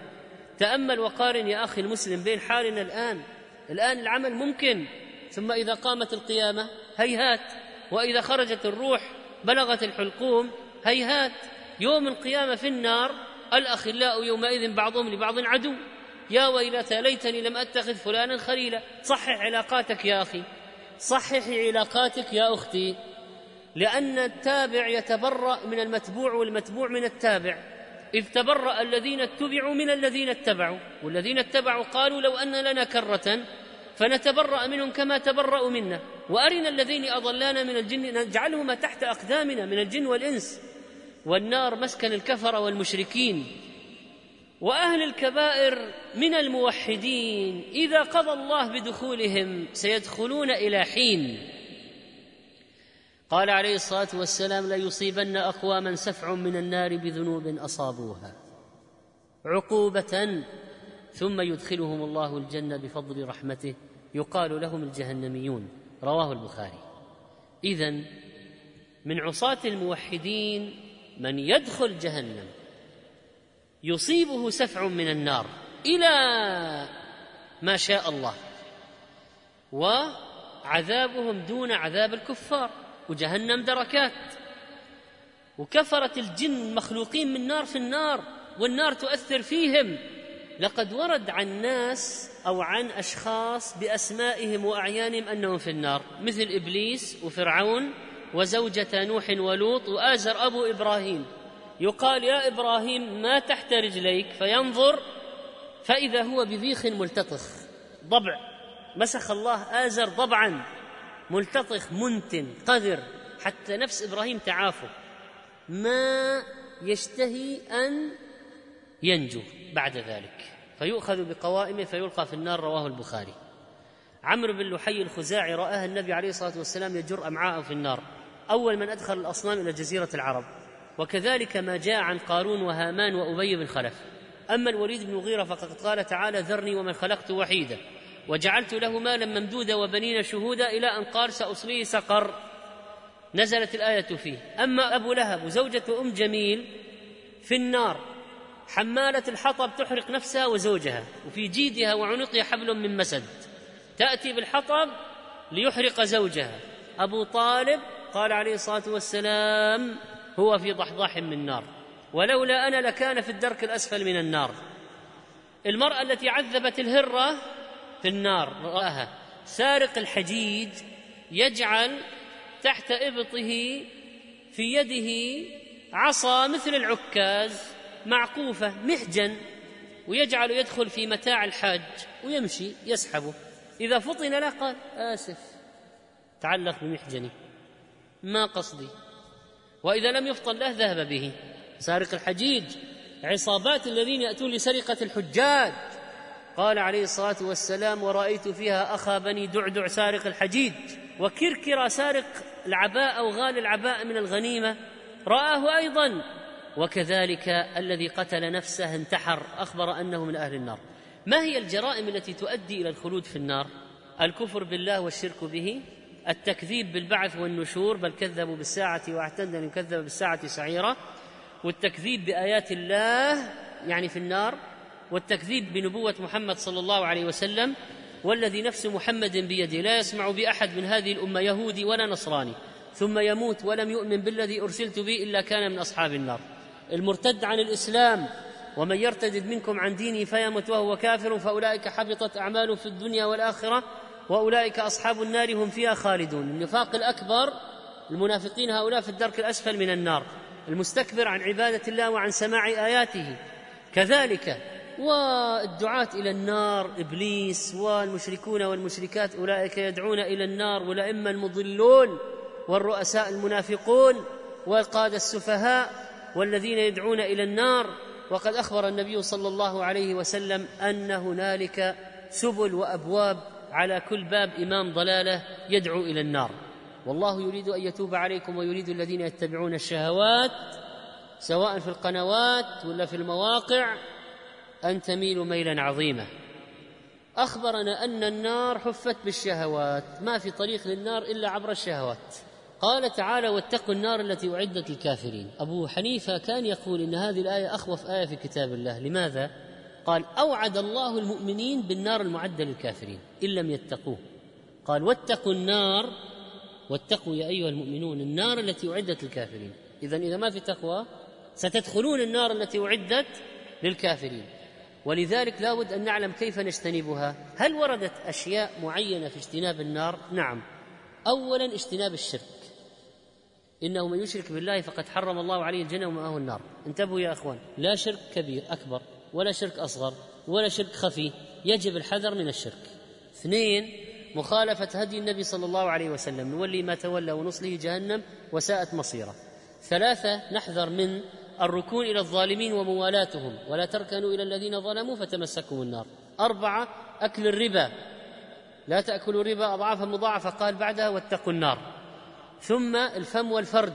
تأمل وقارن يا أخي المسلم بين حالنا الآن. الآن العمل ممكن. ثم إذا قامت القيامة هيهات. وإذا خرجت الروح بلغت الحلقوم هيهات. يوم القيامة في النار الأخلاء يومئذ بعضهم لبعض عدو. يا ويلتى ليتني لم أتخذ فلانا خليلا. صحح علاقاتك يا أخي. صححي علاقاتك يا أختي. لأن التابع يتبرأ من المتبوع والمتبوع من التابع. إذ تبرأ الذين اتبعوا من الذين اتبعوا. والذين اتبعوا قالوا لو أن لنا كرة فنتبرأ منهم كما تبرأوا منا. وأرنا الذين أضلانا من الجن نجعلهما تحت أقدامنا من الجن والإنس. والنار مسكن الكفر والمشركين. وأهل الكبائر من الموحدين. إذا قضى الله بدخولهم سيدخلون إلى حين. قال عليه الصلاة والسلام ليصيبن أقواما سفع من النار بذنوب أصابوها. عقوبة ثم يدخلهم الله الجنة بفضل رحمته يقال لهم الجهنميون. رواه البخاري. اذا من عصاة الموحدين من يدخل جهنم يصيبه سفع من النار إلى ما شاء الله وعذابهم دون عذاب الكفار وجهنم دركات. وكفرة الجن مخلوقين من نار في النار والنار تؤثر فيهم. لقد ورد عن ناس أو عن أشخاص بأسمائهم وأعيانهم أنهم في النار مثل إبليس وفرعون وزوجة نوح ولوط وآزر أبو إبراهيم. يقال يا إبراهيم ما تحت رجليك فينظر فإذا هو بذيخ ملتطخ. ضبع مسخ الله آزر ضبعا. ملتطخ منتن قذر. حتى نفس إبراهيم تعافه. ما يشتهي أن ينجو بعد ذلك فيؤخذ بقوائمه فيلقى في النار رواه البخاري. عمرو بن لحي الخزاعي رآها النبي عليه الصلاة والسلام يجر أمعاءه في النار. أول من أدخل الأصنام إلى جزيرة العرب. وكذلك ما جاء عن قارون وهامان وأبي بن خلف. أما الوليد بن مغيرة فقد قال تعالى ذرني ومن خلقت وحيدا وجعلت له مالا ممدودا وبنين شهودا إلى أن قال سأصليه سقر. نزلت الآية فيه. أما أبو لهب وزوجة أم جميل في النار حمالة الحطب تحرق نفسها وزوجها وفي جيدها وعنقها حبل من مسد. تأتي بالحطب ليحرق زوجها. أبو طالب قال عليه الصلاة والسلام هو في ضحضاح من نار. ولولا أنا لكان في الدرك الأسفل من النار. المرأة التي عذبت الهرة في النار رآها. سارق الحجيج يجعل تحت إبطه في يده عصا مثل العكاز. معقوفة محجن ويجعل يدخل في متاع الحاج ويمشي يسحبه. إذا فطن له قال آسف تعلق بمحجني ما قصدي. وإذا لم يفطن له ذهب به. سارق الحجيج عصابات الذين يأتون لسرقة الحجاج. قال عليه الصلاة والسلام ورأيت فيها أخا بني دعدع سارق الحجيج وكركر سارق العباء أو غال العباء من الغنيمة. رآه أيضا وكذلك الذي قتل نفسه انتحر أخبر أنه من أهل النار. ما هي الجرائم التي تؤدي إلى الخلود في النار؟ الكفر بالله والشرك به التكذيب بالبعث والنشور بل كذبوا بالساعة واعتد أن يكذب بالساعة سعيرة والتكذيب بآيات الله يعني في النار والتكذيب بنبوة محمد صلى الله عليه وسلم والذي نفس محمد بيده. لا يسمع بأحد من هذه الأمة يهودي ولا نصراني ثم يموت ولم يؤمن بالذي أرسلت به إلا كان من أصحاب النار. المرتد عن الإسلام ومن يرتد منكم عن دينه فيمت وهو كافر فأولئك حبطت أعماله في الدنيا والآخرة وأولئك أصحاب النار هم فيها خالدون. النفاق الأكبر المنافقين هؤلاء في الدرك الأسفل من النار المستكبر عن عبادة الله وعن سماع آياته. كذلك والدعاة إلى النار إبليس والمشركون والمشركات أولئك يدعون إلى النار والأئمة المضلون والرؤساء المنافقون والقادة السفهاء والذين يدعون إلى النار. وقد أخبر النبي صلى الله عليه وسلم أن هنالك سبل وأبواب على كل باب إمام ضلالة يدعو إلى النار. والله يريد أن يتوب عليكم ويريد الذين يتبعون الشهوات سواء في القنوات ولا في المواقع أن تميلوا ميلا عظيما. أخبرنا أن النار حفت بالشهوات. ما في طريق للنار إلا عبر الشهوات. قال تعالى واتقوا النار التي أعدت للكافرين. أبو حنيفة كان يقول إن هذه الآية أخوف آية في كتاب الله. لماذا؟ قال أوعد الله المؤمنين بالنار المعدة للكافرين إن لم يتقوه. قال واتقوا النار واتقوا يا أيها المؤمنون النار التي أعدت للكافرين. اذا إذا ما في تقوى ستدخلون النار التي أعدت للكافرين. ولذلك لابد أن نعلم كيف نجتنبها. هل وردت أشياء معينة في اجتناب النار؟ نعم. اولا اجتناب الشرك. إنه من يشرك بالله فقد حرم الله عليه الجنة ومآه النار. انتبهوا يا إخوان. لا شرك كبير أكبر ولا شرك أصغر ولا شرك خفي. يجب الحذر من الشرك. اثنين مخالفة هدي النبي صلى الله عليه وسلم. نولي ما تولى ونصله جهنم وساءت مصيره. ثلاثة نحذر من الركون إلى الظالمين وموالاتهم. ولا تركنوا إلى الذين ظلموا فتمسكوا النار. أربعة أكل الربا. لا تأكلوا الربا أضعافا مضاعفة. قال بعدها واتقوا النار. ثم الفم والفرج.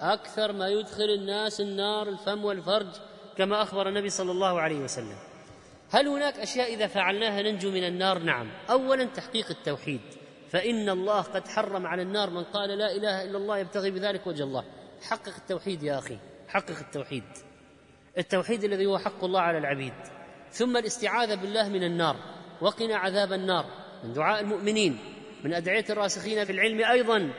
أكثر ما يدخل الناس النار الفم والفرج كما أخبر النبي صلى الله عليه وسلم. هل هناك أشياء إذا فعلناها ننجو من النار؟ نعم. اولا تحقيق التوحيد. فإن الله قد حرم على النار من قال لا إله إلا الله يبتغي بذلك وجه الله. حقق التوحيد يا أخي. حقق التوحيد. التوحيد الذي هو حق الله على العبيد. ثم الاستعاذة بالله من النار. وقنا عذاب النار. من دعاء المؤمنين. من أدعية الراسخين في العلم أيضا.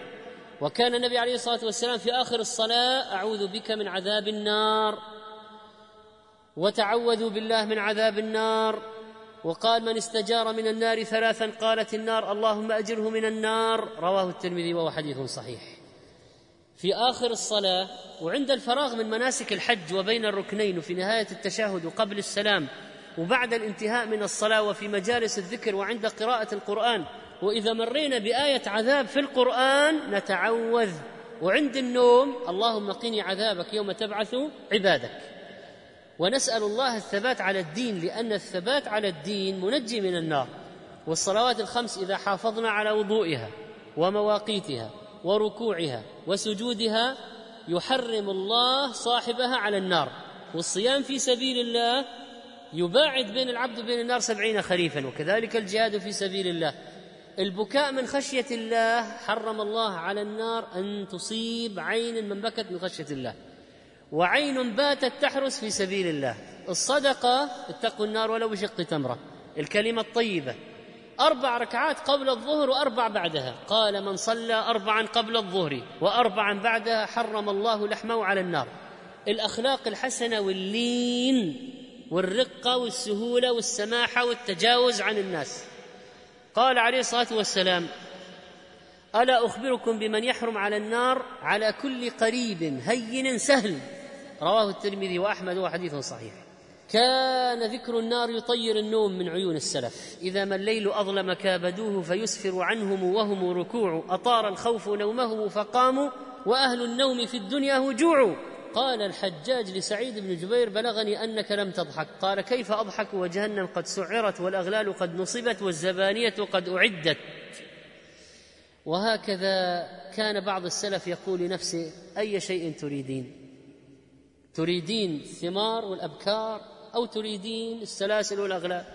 وكان النبي عليه الصلاة والسلام في آخر الصلاة أعوذ بك من عذاب النار وتعوذوا بالله من عذاب النار وقال من استجار من النار ثلاثا قالت النار اللهم أجره من النار رواه الترمذي وهو حديث صحيح. في آخر الصلاة وعند الفراغ من مناسك الحج وبين الركنين وفي نهاية التشهد وقبل السلام وبعد الانتهاء من الصلاة وفي مجالس الذكر وعند قراءة القرآن وإذا مرينا بآية عذاب في القرآن نتعوذ. وعند النوم اللهم قني عذابك يوم تبعث عبادك. ونسأل الله الثبات على الدين لأن الثبات على الدين منجي من النار. والصلوات الخمس إذا حافظنا على وضوئها ومواقيتها وركوعها وسجودها يحرم الله صاحبها على النار. والصيام في سبيل الله يباعد بين العبد وبين النار سبعين خريفا وكذلك الجهاد في سبيل الله. البكاء من خشية الله حرم الله على النار أن تصيب عين من بكت من خشية الله. وعين باتت تحرس في سبيل الله. الصدقة اتقوا النار ولو بشق تمرة. الكلمة الطيبة. أربع ركعات قبل الظهر وأربع بعدها. قال من صلى أربعا قبل الظهر وأربعا بعدها حرم الله لحمه على النار. الأخلاق الحسنة واللين والرقة والسهولة والسماحة والتجاوز عن الناس. قال عليه الصلاة والسلام ألا أخبركم بمن يحرم على النار على كل قريب هين سهل؟ رواه الترمذي وأحمد وحديث صحيح. كان ذكر النار يطير النوم من عيون السلف. إذا ما الليل أظلم كابدوه فيسفر عنهم وهم ركوع. أطار الخوف نومهم فقاموا وأهل النوم في الدنيا هجوع. قال الحجاج لسعيد بن جبير بلغني أنك لم تضحك. قال كيف أضحك وجهنم قد سعرت والأغلال قد نصبت والزبانية قد أعدت. وهكذا كان بعض السلف يقول لنفسه أي شيء تريدين؟ تريدين الثمار والأبكار أو تريدين السلاسل والأغلال؟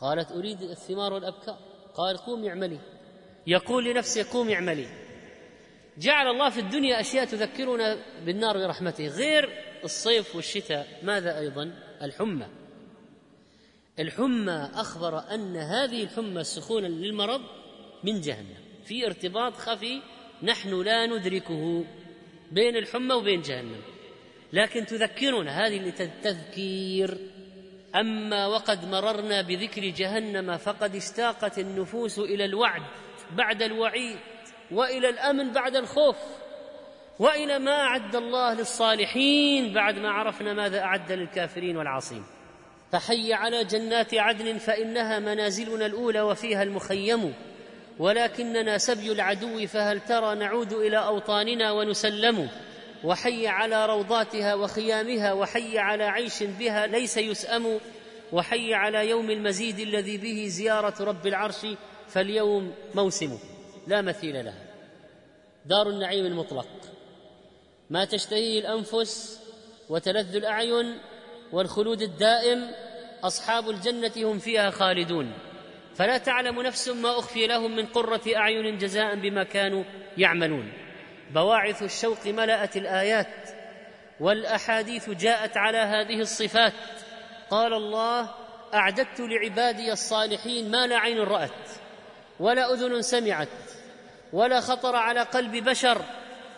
قالت أريد الثمار والأبكار. قال قومي اعملي. يقول لنفسه قومي اعملي. جعل الله في الدنيا أشياء تذكرنا بالنار برحمته غير الصيف والشتاء. ماذا أيضا؟ الحمى. الحمى أخبر أن هذه الحمى السخونة للمرض من جهنم. في ارتباط خفي نحن لا ندركه بين الحمى وبين جهنم. لكن تذكرنا هذه للتذكير أما وقد مررنا بذكر جهنم فقد اشتاقت النفوس إلى الوعد. بعد الوعيد وإلى الأمن بعد الخوف وإلى ما أعد الله للصالحين بعد ما عرفنا ماذا أعد للكافرين والعاصين. فحي على جنات عدن فإنها منازلنا الأولى وفيها المخيم ولكننا سبي العدو فهل ترى نعود إلى أوطاننا ونسلم؟ وحي على روضاتها وخيامها وحي على عيش بها ليس يسأم وحي على يوم المزيد الذي به زيارة رب العرش فاليوم موسم. لا مثيل لها. دار النعيم المطلق. ما تشتهيه الأنفس وتلذ الأعين والخلود الدائم أصحاب الجنة هم فيها خالدون. فلا تعلم نفس ما أخفي لهم من قرة أعين جزاء بما كانوا يعملون. بواعث الشوق ملأت الآيات والأحاديث جاءت على هذه الصفات. قال الله أعددت لعبادي الصالحين ما لا عين رأت ولا أذن سمعت. ولا خطر على قلب بشر.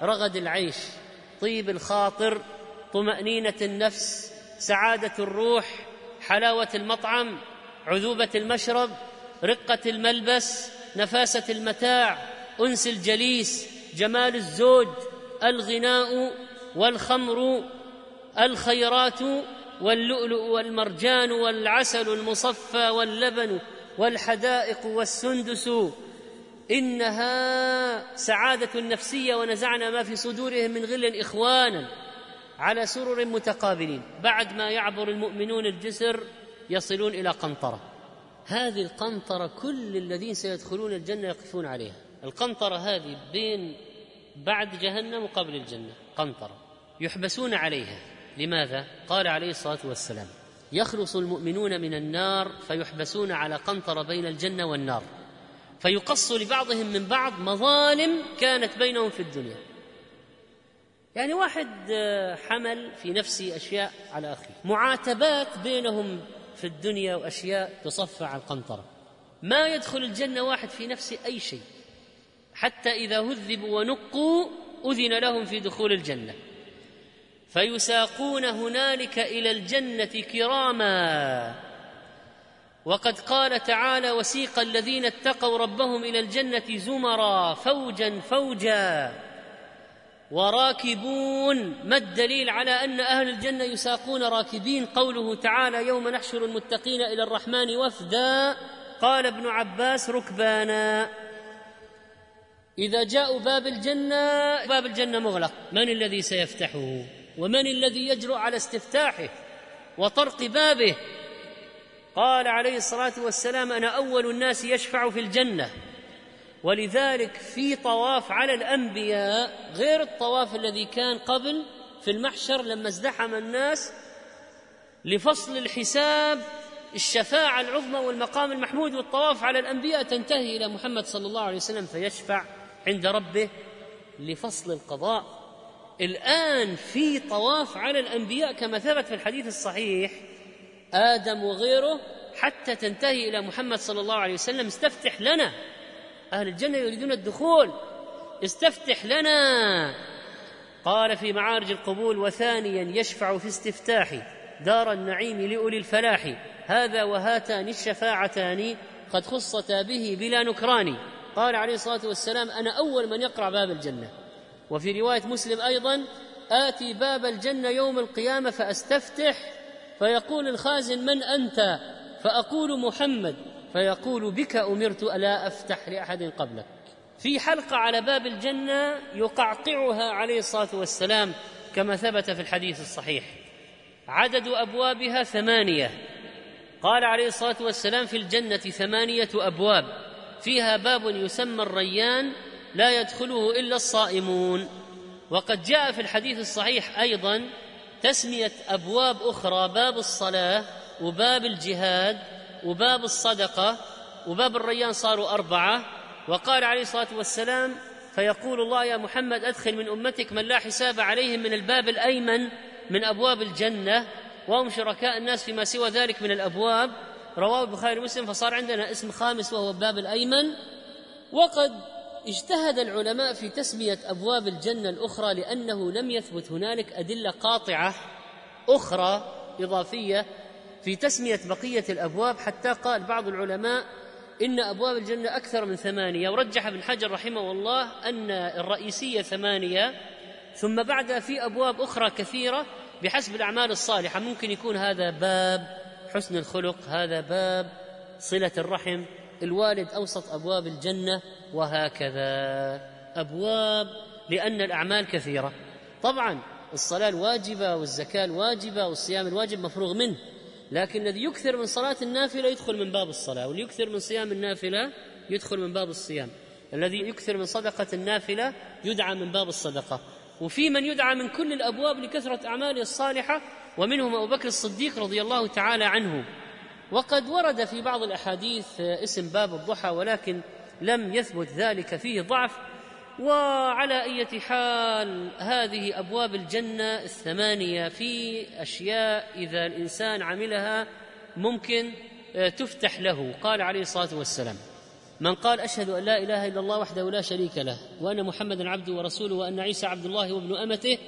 رغد العيش طيب الخاطر طمأنينة النفس سعادة الروح حلاوة المطعم عذوبة المشرب رقة الملبس نفاسة المتاع أنس الجليس جمال الزوج الغناء والخمر الخيرات واللؤلؤ والمرجان والعسل المصفى واللبن والحدائق والسندس. إنها سعادة نفسية ونزعنا ما في صدورهم من غل إخوانا على سرر متقابلين. بعد ما يعبر المؤمنون الجسر يصلون إلى قنطرة. هذه القنطرة كل الذين سيدخلون الجنة يقفون عليها. القنطرة هذه بين بعد جهنم وقبل الجنة. قنطرة. يحبسون عليها. لماذا؟ قال عليه الصلاة والسلام يخلص المؤمنون من النار فيحبسون على قنطرة بين الجنة والنار. فيقص لبعضهم من بعض مظالم كانت بينهم في الدنيا. يعني واحد آه، حمل في نفسه أشياء على أخيه. معاتبات بينهم في الدنيا وأشياء تصفى على القنطرة. ما يدخل الجنة واحد في نفسه أي شيء. حتى إذا هذبوا ونقوا أذن لهم في دخول الجنة. فيساقون هنالك إلى الجنة كراما. وقد قال تعالى وسيق الذين اتقوا ربهم إلى الجنة زمرا فوجا فوجا. وراكبون ما الدليل على أن أهل الجنة يساقون راكبين؟ قوله تعالى يوم نحشر المتقين إلى الرحمن وفدا. قال ابن عباس ركبانا. إذا جاءوا باب الجنة باب الجنة مغلق. من الذي سيفتحه؟ ومن الذي يجرؤ على استفتاحه وطرق بابه؟ قال عليه الصلاة والسلام أنا أول الناس يشفع في الجنة. ولذلك في طواف على الأنبياء غير الطواف الذي كان قبل في المحشر لما ازدحم الناس لفصل الحساب الشفاعة العظمى والمقام المحمود والطواف على الأنبياء تنتهي إلى محمد صلى الله عليه وسلم فيشفع عند ربه لفصل القضاء. الآن في طواف على الأنبياء كما ثبت في الحديث الصحيح آدم وغيره حتى تنتهي إلى محمد صلى الله عليه وسلم. استفتح لنا أهل الجنة يريدون الدخول. استفتح لنا. قال في معارج القبول وثانيا يشفع في استفتاح دار النعيم لأولي الفلاح. هذا وهاتان الشفاعتان قد خصتا به بلا نكران. قال عليه الصلاة والسلام أنا أول من يقرع باب الجنة. وفي رواية مسلم أيضا آتي باب الجنة يوم القيامة فأستفتح فيقول الخازن من أنت؟ فأقول محمد. فيقول بك أمرت ألا أفتح لأحد قبلك. في حلقة على باب الجنة يقعقعها عليه الصلاة والسلام كما ثبت في الحديث الصحيح. عدد أبوابها ثمانية. قال عليه الصلاة والسلام في الجنة ثمانية أبواب. فيها باب يسمى الريان لا يدخله إلا الصائمون. وقد جاء في الحديث الصحيح أيضا تسمية أبواب أخرى باب الصلاة وباب الجهاد وباب الصدقة وباب الريان صاروا أربعة. وقال عليه الصلاة والسلام فيقول الله يا محمد أدخل من أمتك من لا حساب عليهم من الباب الأيمن من أبواب الجنة وهم شركاء الناس فيما سوى ذلك من الأبواب. رواه البخاري ومسلم فصار عندنا اسم خامس وهو الباب الأيمن. وقد اجتهد العلماء في تسمية أبواب الجنة الأخرى لأنه لم يثبت هنالك أدلة قاطعة أخرى إضافية في تسمية بقية الأبواب حتى قال بعض العلماء إن أبواب الجنة أكثر من ثمانية. ورجح ابن حجر رحمه الله أن الرئيسية ثمانية ثم بعدها في أبواب أخرى كثيرة بحسب الأعمال الصالحة. ممكن يكون هذا باب حسن الخلق هذا باب صلة الرحم الوالد أوسط أبواب الجنة وهكذا. أبواب لأن الأعمال كثيرة. طبعا الصلاة الواجبة والزكاة الواجبة والصيام الواجب مفروغ منه لكن الذي يكثر من صلاة النافلة يدخل من باب الصلاة واللي يكثر من صيام النافلة يدخل من باب الصيام. الذي يكثر من صدقة النافلة يدعى من باب الصدقة. وفي من يدعى من كل الأبواب لكثرة أعماله الصالحة ومنهم أبو بكر الصديق رضي الله تعالى عنه. وقد ورد في بعض الأحاديث اسم باب الضحى ولكن لم يثبت ذلك فيه ضعف. وعلى أية حال هذه أبواب الجنة الثمانية في أشياء إذا الإنسان عملها ممكن آه، تفتح له. قال عليه الصلاة والسلام من قال أشهد أن لا إله إلا الله وحده لا شريك له وأن محمدا عبده ورسوله وأن عيسى عبد الله وابن أمته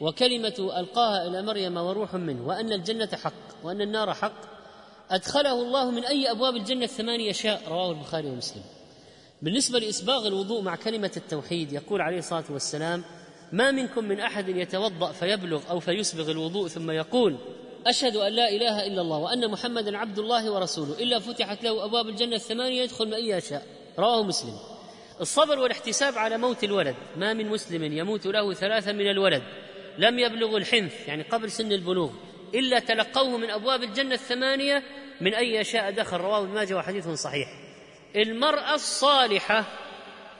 وكلمة ألقاها إلى مريم وروح منه وأن الجنة حق وأن النار حق أدخله الله من أي أبواب الجنة الثمانية شاء رواه البخاري ومسلم. بالنسبة لإسباغ الوضوء مع كلمة التوحيد يقول عليه الصلاة والسلام ما منكم من أحد يتوضأ فيبلغ أو فيسبغ الوضوء ثم يقول أشهد أن لا إله إلا الله وأن محمدا عبد الله ورسوله إلا فتحت له أبواب الجنة الثمانية يدخل من أي شاء رواه مسلم. الصبر والاحتساب على موت الولد ما من مسلم يموت له ثلاثة من الولد لم يبلغ الحنث يعني قبل سن البلوغ. إلا تلقوه من أبواب الجنة الثمانية من اي شاء دخل. رواه ابن ماجه وحديث صحيح. المرأة الصالحة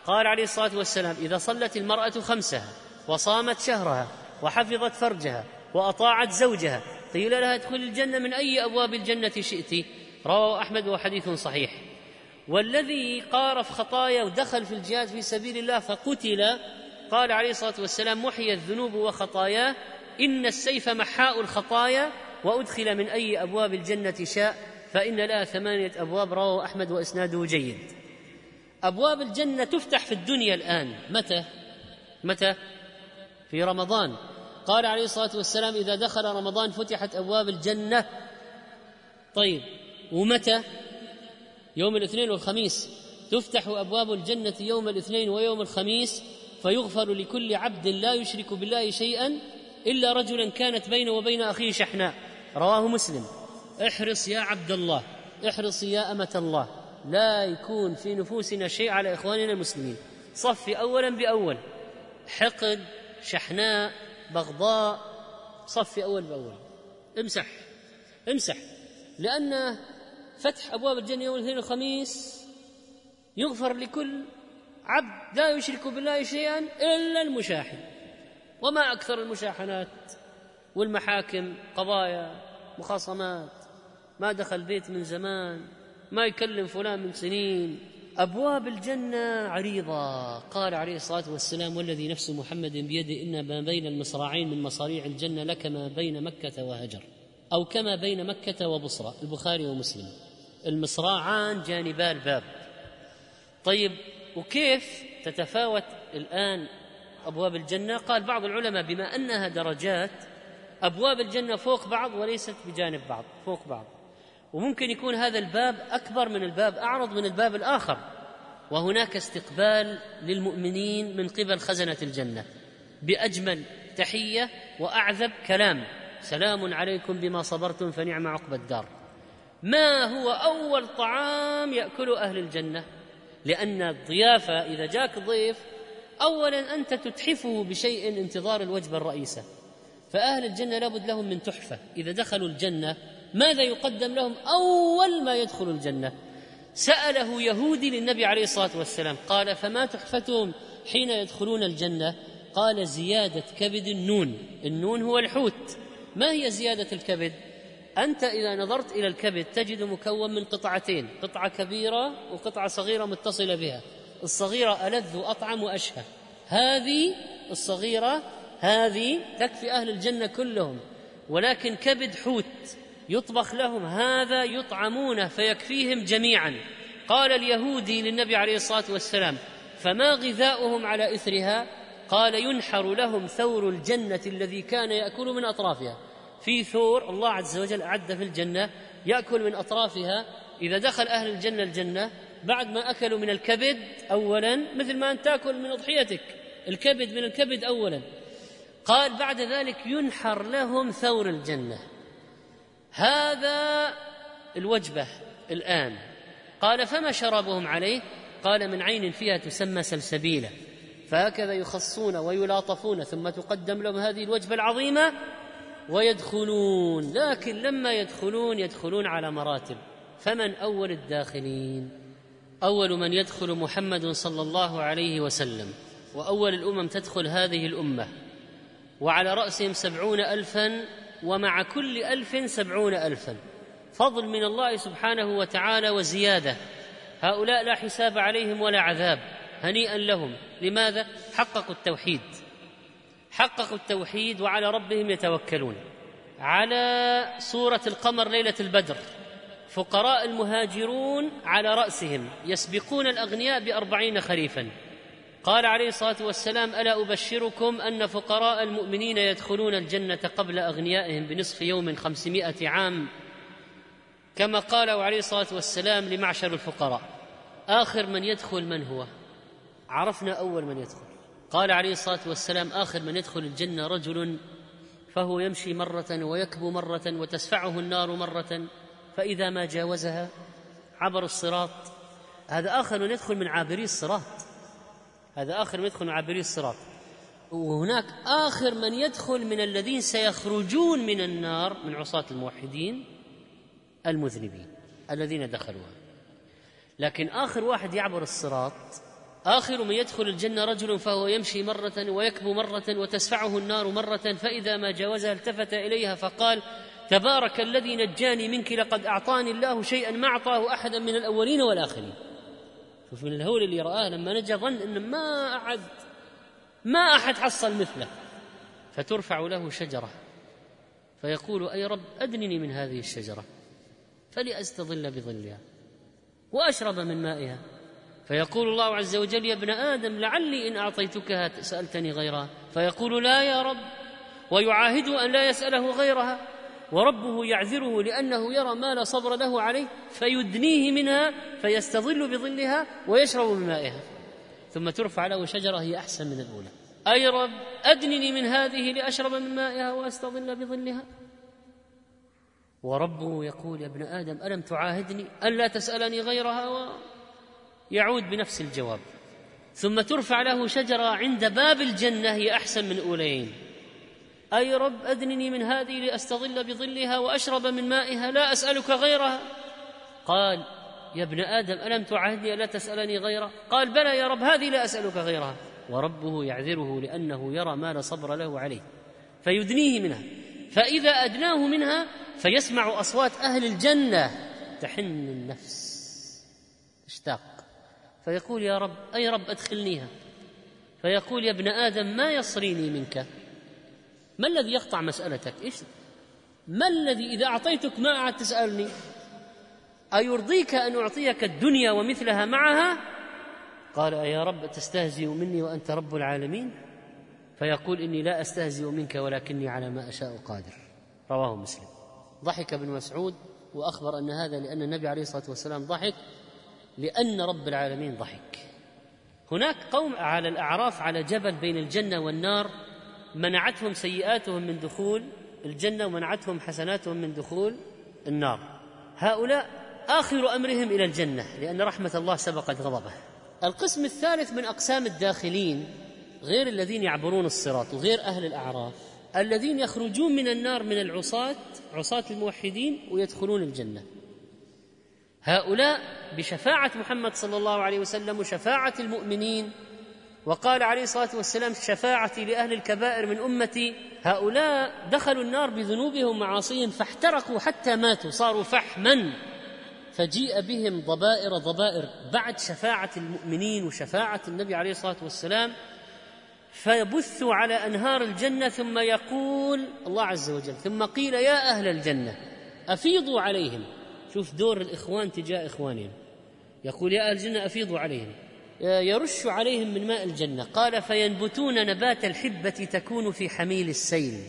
قال عليه الصلاة والسلام إذا صلت المرأة خمسها وصامت شهرها وحفظت فرجها وأطاعت زوجها قيل لها ادخل الجنة من أي أبواب الجنة شئت؟ رواه أحمد وحديث صحيح. والذي قارف خطايا ودخل في الجهاد في سبيل الله فقتل قال عليه الصلاة والسلام محي الذنوب وخطاياه إن السيف محاء الخطايا وأدخل من أي أبواب الجنة شاء فإن لها ثمانية أبواب رواه أحمد وإسناده جيد. أبواب الجنة تفتح في الدنيا الآن. متى؟ متى؟ في رمضان. قال عليه الصلاة والسلام إذا دخل رمضان فتحت أبواب الجنة. طيب ومتى؟ يوم الاثنين والخميس. تفتح أبواب الجنة يوم الاثنين ويوم الخميس فيغفر لكل عبد لا يشرك بالله شيئا إلا رجلا كانت بينه وبين أخيه شحناء. رواه مسلم. احرص يا عبد الله احرص يا أمة الله. لا يكون في نفوسنا شيء على إخواننا المسلمين. صفي اولا بأول. حقد شحناء بغضاء. صفي أول بأول. امسح امسح. لأن فتح أبواب الجنة يوم الاثنين والخميس يغفر لكل عبد لا يشرك بالله شيئا إلا المشاحن. وما أكثر المشاحنات والمحاكم قضايا مخاصمات. ما دخل بيت من زمان ما يكلم فلان من سنين. أبواب الجنة عريضة. قال عليه الصلاة والسلام والذي نفس محمد بيده إن ما بين المصراعين من مصاريع الجنة لكما بين مكة وهجر أو كما بين مكة وبصرى البخاري ومسلم. المصراعان جانبا الباب طيب وكيف تتفاوت الآن أبواب الجنة. قال بعض العلماء بما أنها درجات أبواب الجنة فوق بعض وليست بجانب بعض فوق بعض. وممكن يكون هذا الباب أكبر من الباب أعرض من الباب الآخر. وهناك استقبال للمؤمنين من قبل خزنة الجنة. بأجمل تحية وأعذب كلام. سلام عليكم بما صبرتم فنعم عقبى الدار. ما هو أول طعام ياكله أهل الجنة؟ لأن الضيافة إذا جاك ضيف اولا أنت تتحفه بشيء انتظار الوجبة الرئيسة فأهل الجنة لابد لهم من تحفة. إذا دخلوا الجنة ماذا يقدم لهم؟ أول ما يدخل الجنة. سأله يهودي للنبي عليه الصلاة والسلام قال فما تحفتهم حين يدخلون الجنة؟ قال زيادة كبد النون. النون هو الحوت. ما هي زيادة الكبد؟ أنت إذا نظرت إلى الكبد تجد مكون من قطعتين قطعة كبيرة وقطعة صغيرة متصلة بها. الصغيرة ألذ وأطعم وأشهى. هذه الصغيرة هذه تكفي أهل الجنة كلهم. ولكن كبد حوت يطبخ لهم هذا يطعمونه فيكفيهم جميعا. قال اليهودي للنبي عليه الصلاة والسلام فما غذاؤهم على إثرها؟ قال ينحر لهم ثور الجنة الذي كان يأكل من أطرافها. في ثور الله عز وجل اعد في الجنة يأكل من أطرافها. إذا دخل أهل الجنة الجنة بعد ما أكلوا من الكبد اولا مثل ما انت تأكل من أضحيتك. الكبد من الكبد اولا. قال بعد ذلك ينحر لهم ثور الجنة. هذا الوجبة الآن. قال فما شرابهم عليه؟ قال من عين فيها تسمى سلسبيلة. فهكذا يخصون ويلاطفون ثم تقدم لهم هذه الوجبة العظيمة ويدخلون. لكن لما يدخلون يدخلون على مراتب. فمن أول الداخلين؟ أول من يدخل محمد صلى الله عليه وسلم وأول الأمم تدخل هذه الأمة. وعلى رأسهم سبعون الفا ومع كل ألف سبعون الفا. فضل من الله سبحانه وتعالى وزيادة. هؤلاء لا حساب عليهم ولا عذاب. هنيئا لهم. لماذا؟ حققوا التوحيد. حققوا التوحيد وعلى ربهم يتوكلون. على صوره القمر ليلة البدر. فقراء المهاجرون على رأسهم يسبقون الأغنياء بأربعين خريفا. قال عليه الصلاة والسلام ألا أبشركم أن فقراء المؤمنين يدخلون الجنة قبل أغنيائهم بنصف يوم خمسمائة عام؟ كما قال عليه الصلاة والسلام لمعشر الفقراء آخر من يدخل من هو؟ عرفنا أول من يدخل. قال عليه الصلاة والسلام آخر من يدخل الجنة رجل فهو يمشي مرة ويكبو مرة وتسفعه النار مرة فإذا ما جاوزها عبر الصراط هذا آخر من يدخل من عابري الصراط. هذا آخر من يدخل من عابري الصراط. وهناك آخر من يدخل من الذين سيخرجون من النار من عصاة الموحدين المذنبين الذين دخلوها. لكن آخر واحد يعبر الصراط آخر من يدخل الجنة رجل فهو يمشي مرة ويكبو مرة وتسفعه النار مرة فإذا ما جاوزها التفت إليها فقال تبارك الذي نجاني منك لقد أعطاني الله شيئا ما أعطاه أحدا من الأولين والآخرين. شوف من الهول اللي رآه لما نجا ظن أن ما أحد ما أحد حصل مثله. فترفع له شجرة. فيقول أي رب أدنني من هذه الشجرة فلأستظل بظلها وأشرب من مائها. فيقول الله عز وجل يا ابن آدم لعلي إن أعطيتكها سألتني غيرها. فيقول لا يا رب ويعاهده أن لا يسأله غيرها. وربه يعذره لأنه يرى ما لا صبر له عليه فيدنيه منها فيستظل بظلها ويشرب من مائها. ثم ترفع له شجرة هي أحسن من الأولى. أي رب أدنني من هذه لأشرب من مائها وأستظل بظلها. وربه يقول يا ابن آدم ألم تعاهدني ألا تسألني غيرها يعود بنفس الجواب. ثم ترفع له شجرة عند باب الجنة هي أحسن من اولين أي رب أدنني من هذه لأستظل بظلها وأشرب من مائها لا أسألك غيرها. قال يا ابن آدم ألم تعهدني ألا تسألني غيره؟ قال بلى يا رب هذه لا أسألك غيرها. وربه يعذره لأنه يرى ما لا صبر له عليه فيدنيه منها. فإذا أدناه منها فيسمع أصوات أهل الجنة. تحن النفس اشتاق فيقول يا رب أي رب أدخلنيها؟ فيقول يا ابن آدم ما يصريني منك؟ ما الذي يقطع مسألتك؟ إيش؟ ما الذي إذا أعطيتك ما اعد تسألني؟ أيرضيك أن أعطيك الدنيا ومثلها معها؟ قال يا رب تستهزئ مني وأنت رب العالمين؟ فيقول إني لا أستهزئ منك ولكني على ما أشاء قادر. رواه مسلم. ضحك ابن مسعود وأخبر أن هذا لأن النبي عليه الصلاة والسلام ضحك لأن رب العالمين ضحك. هناك قوم على الأعراف على جبل بين الجنة والنار منعتهم سيئاتهم من دخول الجنة ومنعتهم حسناتهم من دخول النار. هؤلاء آخر أمرهم إلى الجنة لأن رحمة الله سبقت غضبه. القسم الثالث من أقسام الداخلين غير الذين يعبرون الصراط وغير أهل الأعراف الذين يخرجون من النار من العصاة عصاة الموحدين ويدخلون الجنة. هؤلاء بشفاعة محمد صلى الله عليه وسلم وشفاعة المؤمنين وقال عليه الصلاة والسلام شفاعتي لأهل الكبائر من أمتي هؤلاء دخلوا النار بذنوبهم ومعاصيهم فاحترقوا حتى ماتوا صاروا فحما. فجيء بهم ضبائر ضبائر بعد شفاعة المؤمنين وشفاعة النبي عليه الصلاة والسلام فيبثوا على أنهار الجنة ثم يقول الله عز وجل ثم قيل يا أهل الجنة أفيضوا عليهم. شوف دور الإخوان تجاه إخوانهم. يقول يا أهل الجنة أفيضوا عليهم. يرش عليهم من ماء الجنة. قال فينبتون نبات الحبة تكون في حميل السيل.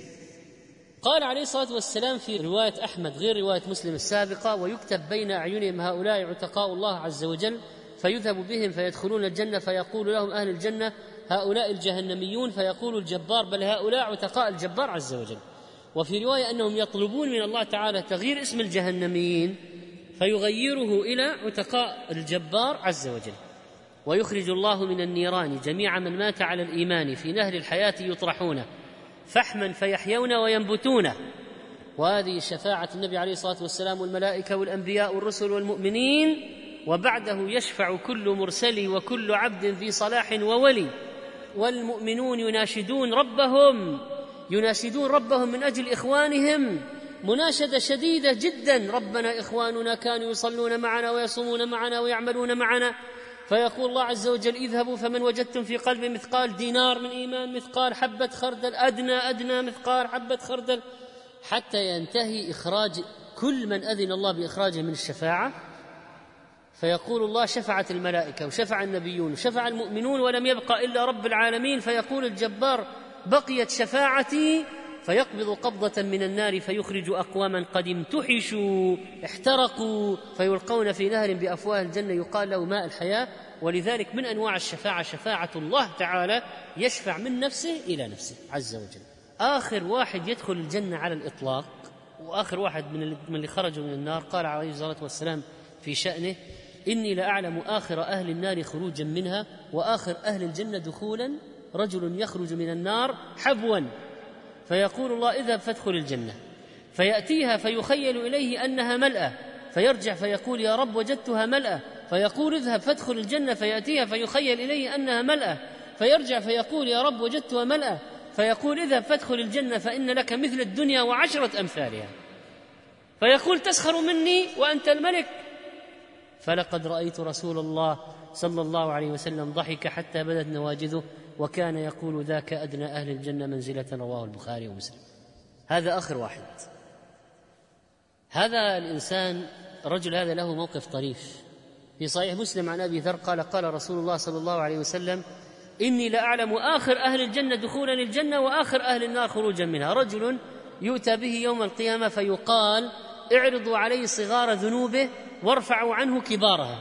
قال عليه الصلاة والسلام في رواية أحمد غير رواية مسلم السابقة ويكتب بين أعينهم هؤلاء عتقاء الله عز وجل فيذهب بهم فيدخلون الجنة فيقول لهم أهل الجنة هؤلاء الجهنميون. فيقول الجبار بل هؤلاء عتقاء الجبار عز وجل. وفي رواية أنهم يطلبون من الله تعالى تغيير اسم الجهنميين فيغيره إلى عتقاء الجبار عز وجل. ويخرج الله من النيران جميع من مات على الإيمان في نهر الحياة يطرحون فحما فيحيون وينبتون. وهذه شفاعة النبي عليه الصلاة والسلام والملائكة والأنبياء والرسل والمؤمنين وبعده يشفع كل مرسل وكل عبد في صلاح وولي. والمؤمنون يناشدون ربهم يناشدون ربهم من أجل إخوانهم. مناشدة شديدة جدا. ربنا إخواننا كانوا يصلون معنا ويصومون معنا ويعملون معنا. فيقول الله عز وجل اذهبوا فمن وجدتم في قلبه مثقال دينار من إيمان مثقال حبة خردل أدنى أدنى مثقال حبة خردل حتى ينتهي إخراج كل من أذن الله بإخراجه من الشفاعة. فيقول الله شفعت الملائكة وشفع النبيون وشفع المؤمنون ولم يبق إلا رب العالمين. فيقول الجبار بقيت شفاعتي فيقبض قبضة من النار فيخرج أقواما قد امتحشوا احترقوا فيلقون في نهر بأفواه الجنة. يقال له ماء الحياة. ولذلك من أنواع الشفاعة؟ شفاعة الله تعالى يشفع من نفسه إلى نفسه عز وجل. آخر واحد يدخل الجنة على الإطلاق وآخر واحد من اللي خرجوا من النار قال عليه الصلاة والسلام في شأنه إني لأعلم آخر أهل النار خروجا منها وآخر أهل الجنة دخولا رجل يخرج من النار حبوا. فيقول الله اذهب فادخل الجنة فيأتيها فيخيل إليه أنها ملأى فيرجع فيقول يا رب وجدتها ملأى فيقول اذهب فادخل الجنة فيأتيها فيخيل إليه أنها ملأى فيرجع فيقول يا رب وجدتها ملأى فيقول اذهب فادخل الجنة فإن لك مثل الدنيا وعشرة أمثالها. فيقول تسخر مني وأنت الملك. فلقد رأيت رسول الله صلى الله عليه وسلم ضحك حتى بدت نواجذه وكان يقول ذاك أدنى أهل الجنة منزلة رواه البخاري ومسلم. هذا آخر واحد. هذا الإنسان الرجل هذا له موقف طريف. في صحيح مسلم عن أبي ذر قال قال رسول الله صلى الله عليه وسلم إني لأعلم آخر أهل الجنة دخولا للجنة وآخر أهل النار خروجا منها. رجل يؤتى به يوم القيامة فيقال اعرضوا عليه صغار ذنوبه وارفعوا عنه كبارها.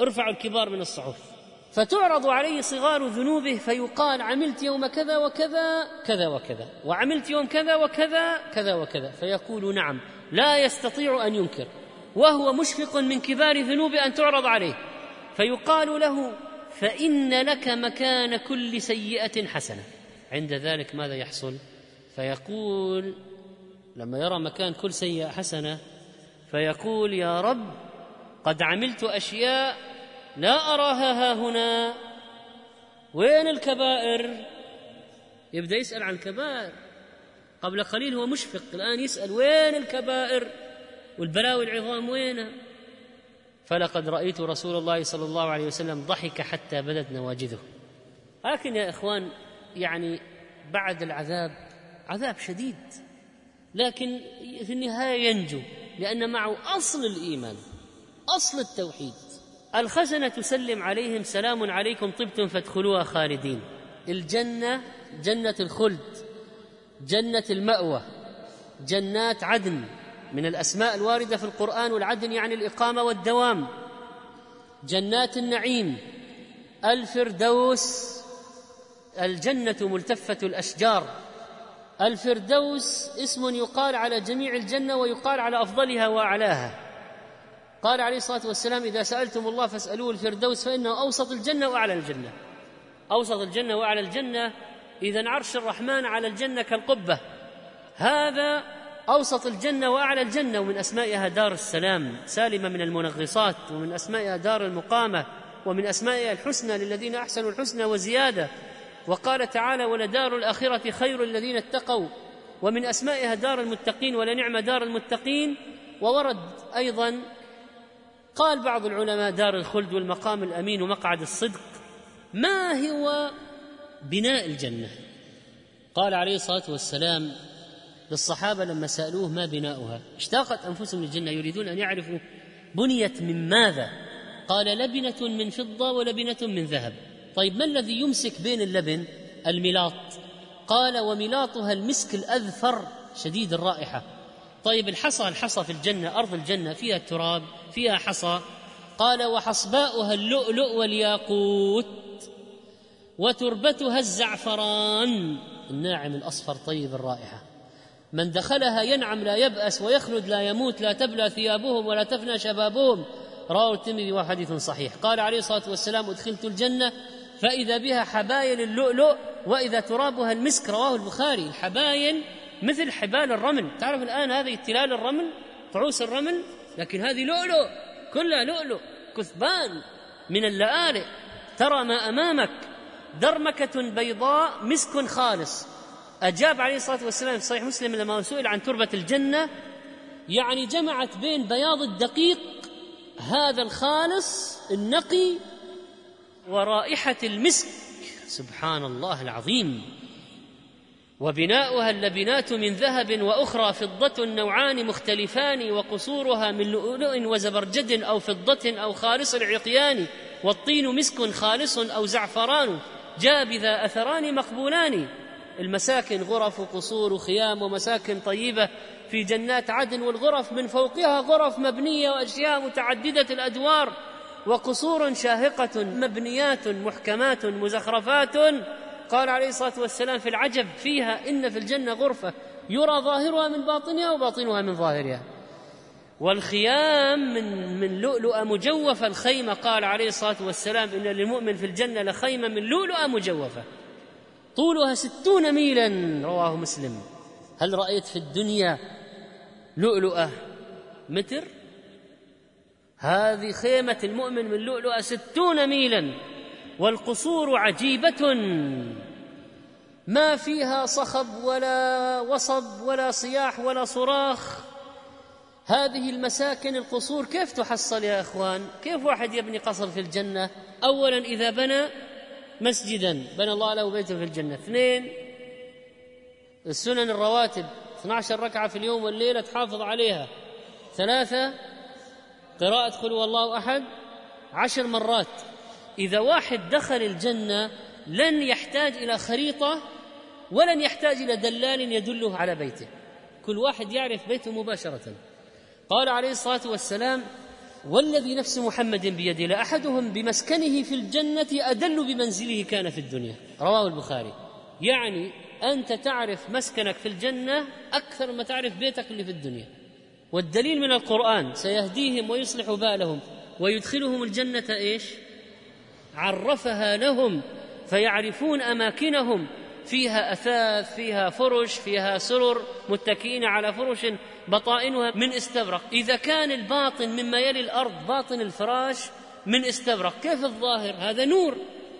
ارفعوا الكبار من الصحف. فتعرض عليه صغار ذنوبه فيقال عملت يوم كذا وكذا كذا وكذا وعملت يوم كذا وكذا كذا وكذا فيقول نعم لا يستطيع أن ينكر وهو مشفق من كبار ذنوب أن تعرض عليه فيقال له فإن لك مكان كل سيئة حسنة. عند ذلك ماذا يحصل؟ فيقول لما يرى مكان كل سيئة حسنة فيقول يا رب قد عملت أشياء لا أراها ها هنا. وين الكبائر؟ يبدأ يسأل عن الكبائر. قبل قليل هو مشفق الآن يسأل وين الكبائر؟ والبلاوي العظام وينها فلقد رأيت رسول الله صلى الله عليه وسلم ضحك حتى بدت نواجذه. لكن يا إخوان يعني بعد العذاب عذاب شديد. لكن في النهاية ينجو لأن معه أصل الإيمان أصل التوحيد. الخزنة تسلم عليهم سلام عليكم طبتم فادخلوها خالدين. الجنة جنة الخلد جنة المأوى جنات عدن من الأسماء الواردة في القرآن والعدن يعني الإقامة والدوام. جنات النعيم الفردوس الجنة ملتفة الأشجار. الفردوس اسم يقال على جميع الجنة ويقال على أفضلها وأعلاها. قال عليه الصلاة والسلام إذا سألتم الله فاسألوه الفردوس فإنه أوسط الجنة وأعلى الجنة. أوسط الجنة وأعلى الجنة إذا عرش الرحمن على الجنة كالقبة. هذا أوسط الجنة وأعلى الجنة ومن أسمائها دار السلام سالمة من المنغصات ومن أسمائها دار المقامة ومن أسمائها الحسنى للذين أحسنوا الحسنى وزيادة. وقال تعالى ولدار الآخرة خير الذين اتقوا ومن أسمائها دار المتقين ولنعم دار المتقين. وورد أيضا قال بعض العلماء دار الخلد والمقام الأمين ومقعد الصدق ما هو بناء الجنة؟ قال عليه الصلاة والسلام للصحابة لما سألوه ما بناؤها؟ اشتاقت أنفسهم للجنة يريدون أن يعرفوا بنيت من ماذا؟ قال لبنة من فضة ولبنة من ذهب. طيب ما الذي يمسك بين اللبن؟ الملاط. قال وملاطها المسك الأذفر شديد الرائحة. طيب الحصى الحصى في الجنة أرض الجنة فيها التراب فيها حصى. قال وحصباؤها اللؤلؤ والياقوت وتربتها الزعفران. الناعم الأصفر طيب الرائحة. من دخلها ينعم لا يبأس ويخلد لا يموت لا تبلى ثيابهم ولا تفنى شبابهم. رواه الترمذي وحديث صحيح. قال عليه الصلاة والسلام أدخلت الجنة فإذا بها حبايل اللؤلؤ وإذا ترابها المسك رواه البخاري. الحبايل مثل حبال الرمل. تعرف الآن هذه تلال الرمل؟ طعوس الرمل؟ لكن هذه لؤلؤ كلها لؤلؤ كثبان من اللآلئ. ترى ما أمامك. درمكة بيضاء مسك خالص. أجاب عليه الصلاة والسلام في صحيح مسلم لما سئل عن تربة الجنة يعني جمعت بين بياض الدقيق هذا الخالص النقي ورائحة المسك. سبحان الله العظيم. وبناؤها اللبنات من ذهب وأخرى فضة نوعان مختلفان وقصورها من لؤلؤ وزبرجد أو فضة أو خالص العقيان والطين مسك خالص أو زعفران جابذا أثران مقبولان. المساكن غرف وقصور وخيام ومساكن طيبة في جنات عدن والغرف من فوقها غرف مبنية وأشياء متعددة الأدوار وقصور شاهقة مبنيات محكمات مزخرفات قال عليه الصلاة والسلام في العجب فيها إن في الجنة غرفة يرى ظاهرها من باطنها وباطنها من ظاهرها. والخيام من من لؤلؤة مجوفة الخيمة قال عليه الصلاة والسلام إن للمؤمن في الجنة لخيمة من لؤلؤة مجوفة. طولها ستون ميلا رواه مسلم. هل رأيت في الدنيا لؤلؤة متر؟ هذه خيمة المؤمن من لؤلؤة ستون ميلا. والقصور عجيبة ما فيها صخب ولا وصب ولا صياح ولا صراخ هذه المساكن القصور كيف تحصل يا إخوان؟ كيف واحد يبني قصر في الجنة؟ اولا إذا بنى مسجدا بنى الله له بيتا في الجنة، اثنين السنن الرواتب 12 ركعة في اليوم والليلة تحافظ عليها. ثلاثة قراءة قل هو الله أحد عشر مرات إذا واحد دخل الجنة لن يحتاج إلى خريطة ولن يحتاج إلى دلال يدله على بيته. كل واحد يعرف بيته مباشرة. قال عليه الصلاة والسلام والذي نفس محمد بيده لأحدهم بمسكنه في الجنة أدل بمنزله كان في الدنيا. رواه البخاري. يعني أنت تعرف مسكنك في الجنة أكثر ما تعرف بيتك اللي في الدنيا. والدليل من القرآن سيهديهم ويصلح بالهم ويدخلهم الجنة إيش؟ عرفها لهم فيعرفون أماكنهم. فيها أثاث فيها فرش فيها سرر متكئين على فرش بطائنها من استبرق. إذا كان الباطن مما يلي الأرض باطن الفراش من استبرق. كيف الظاهر؟ هذا نور.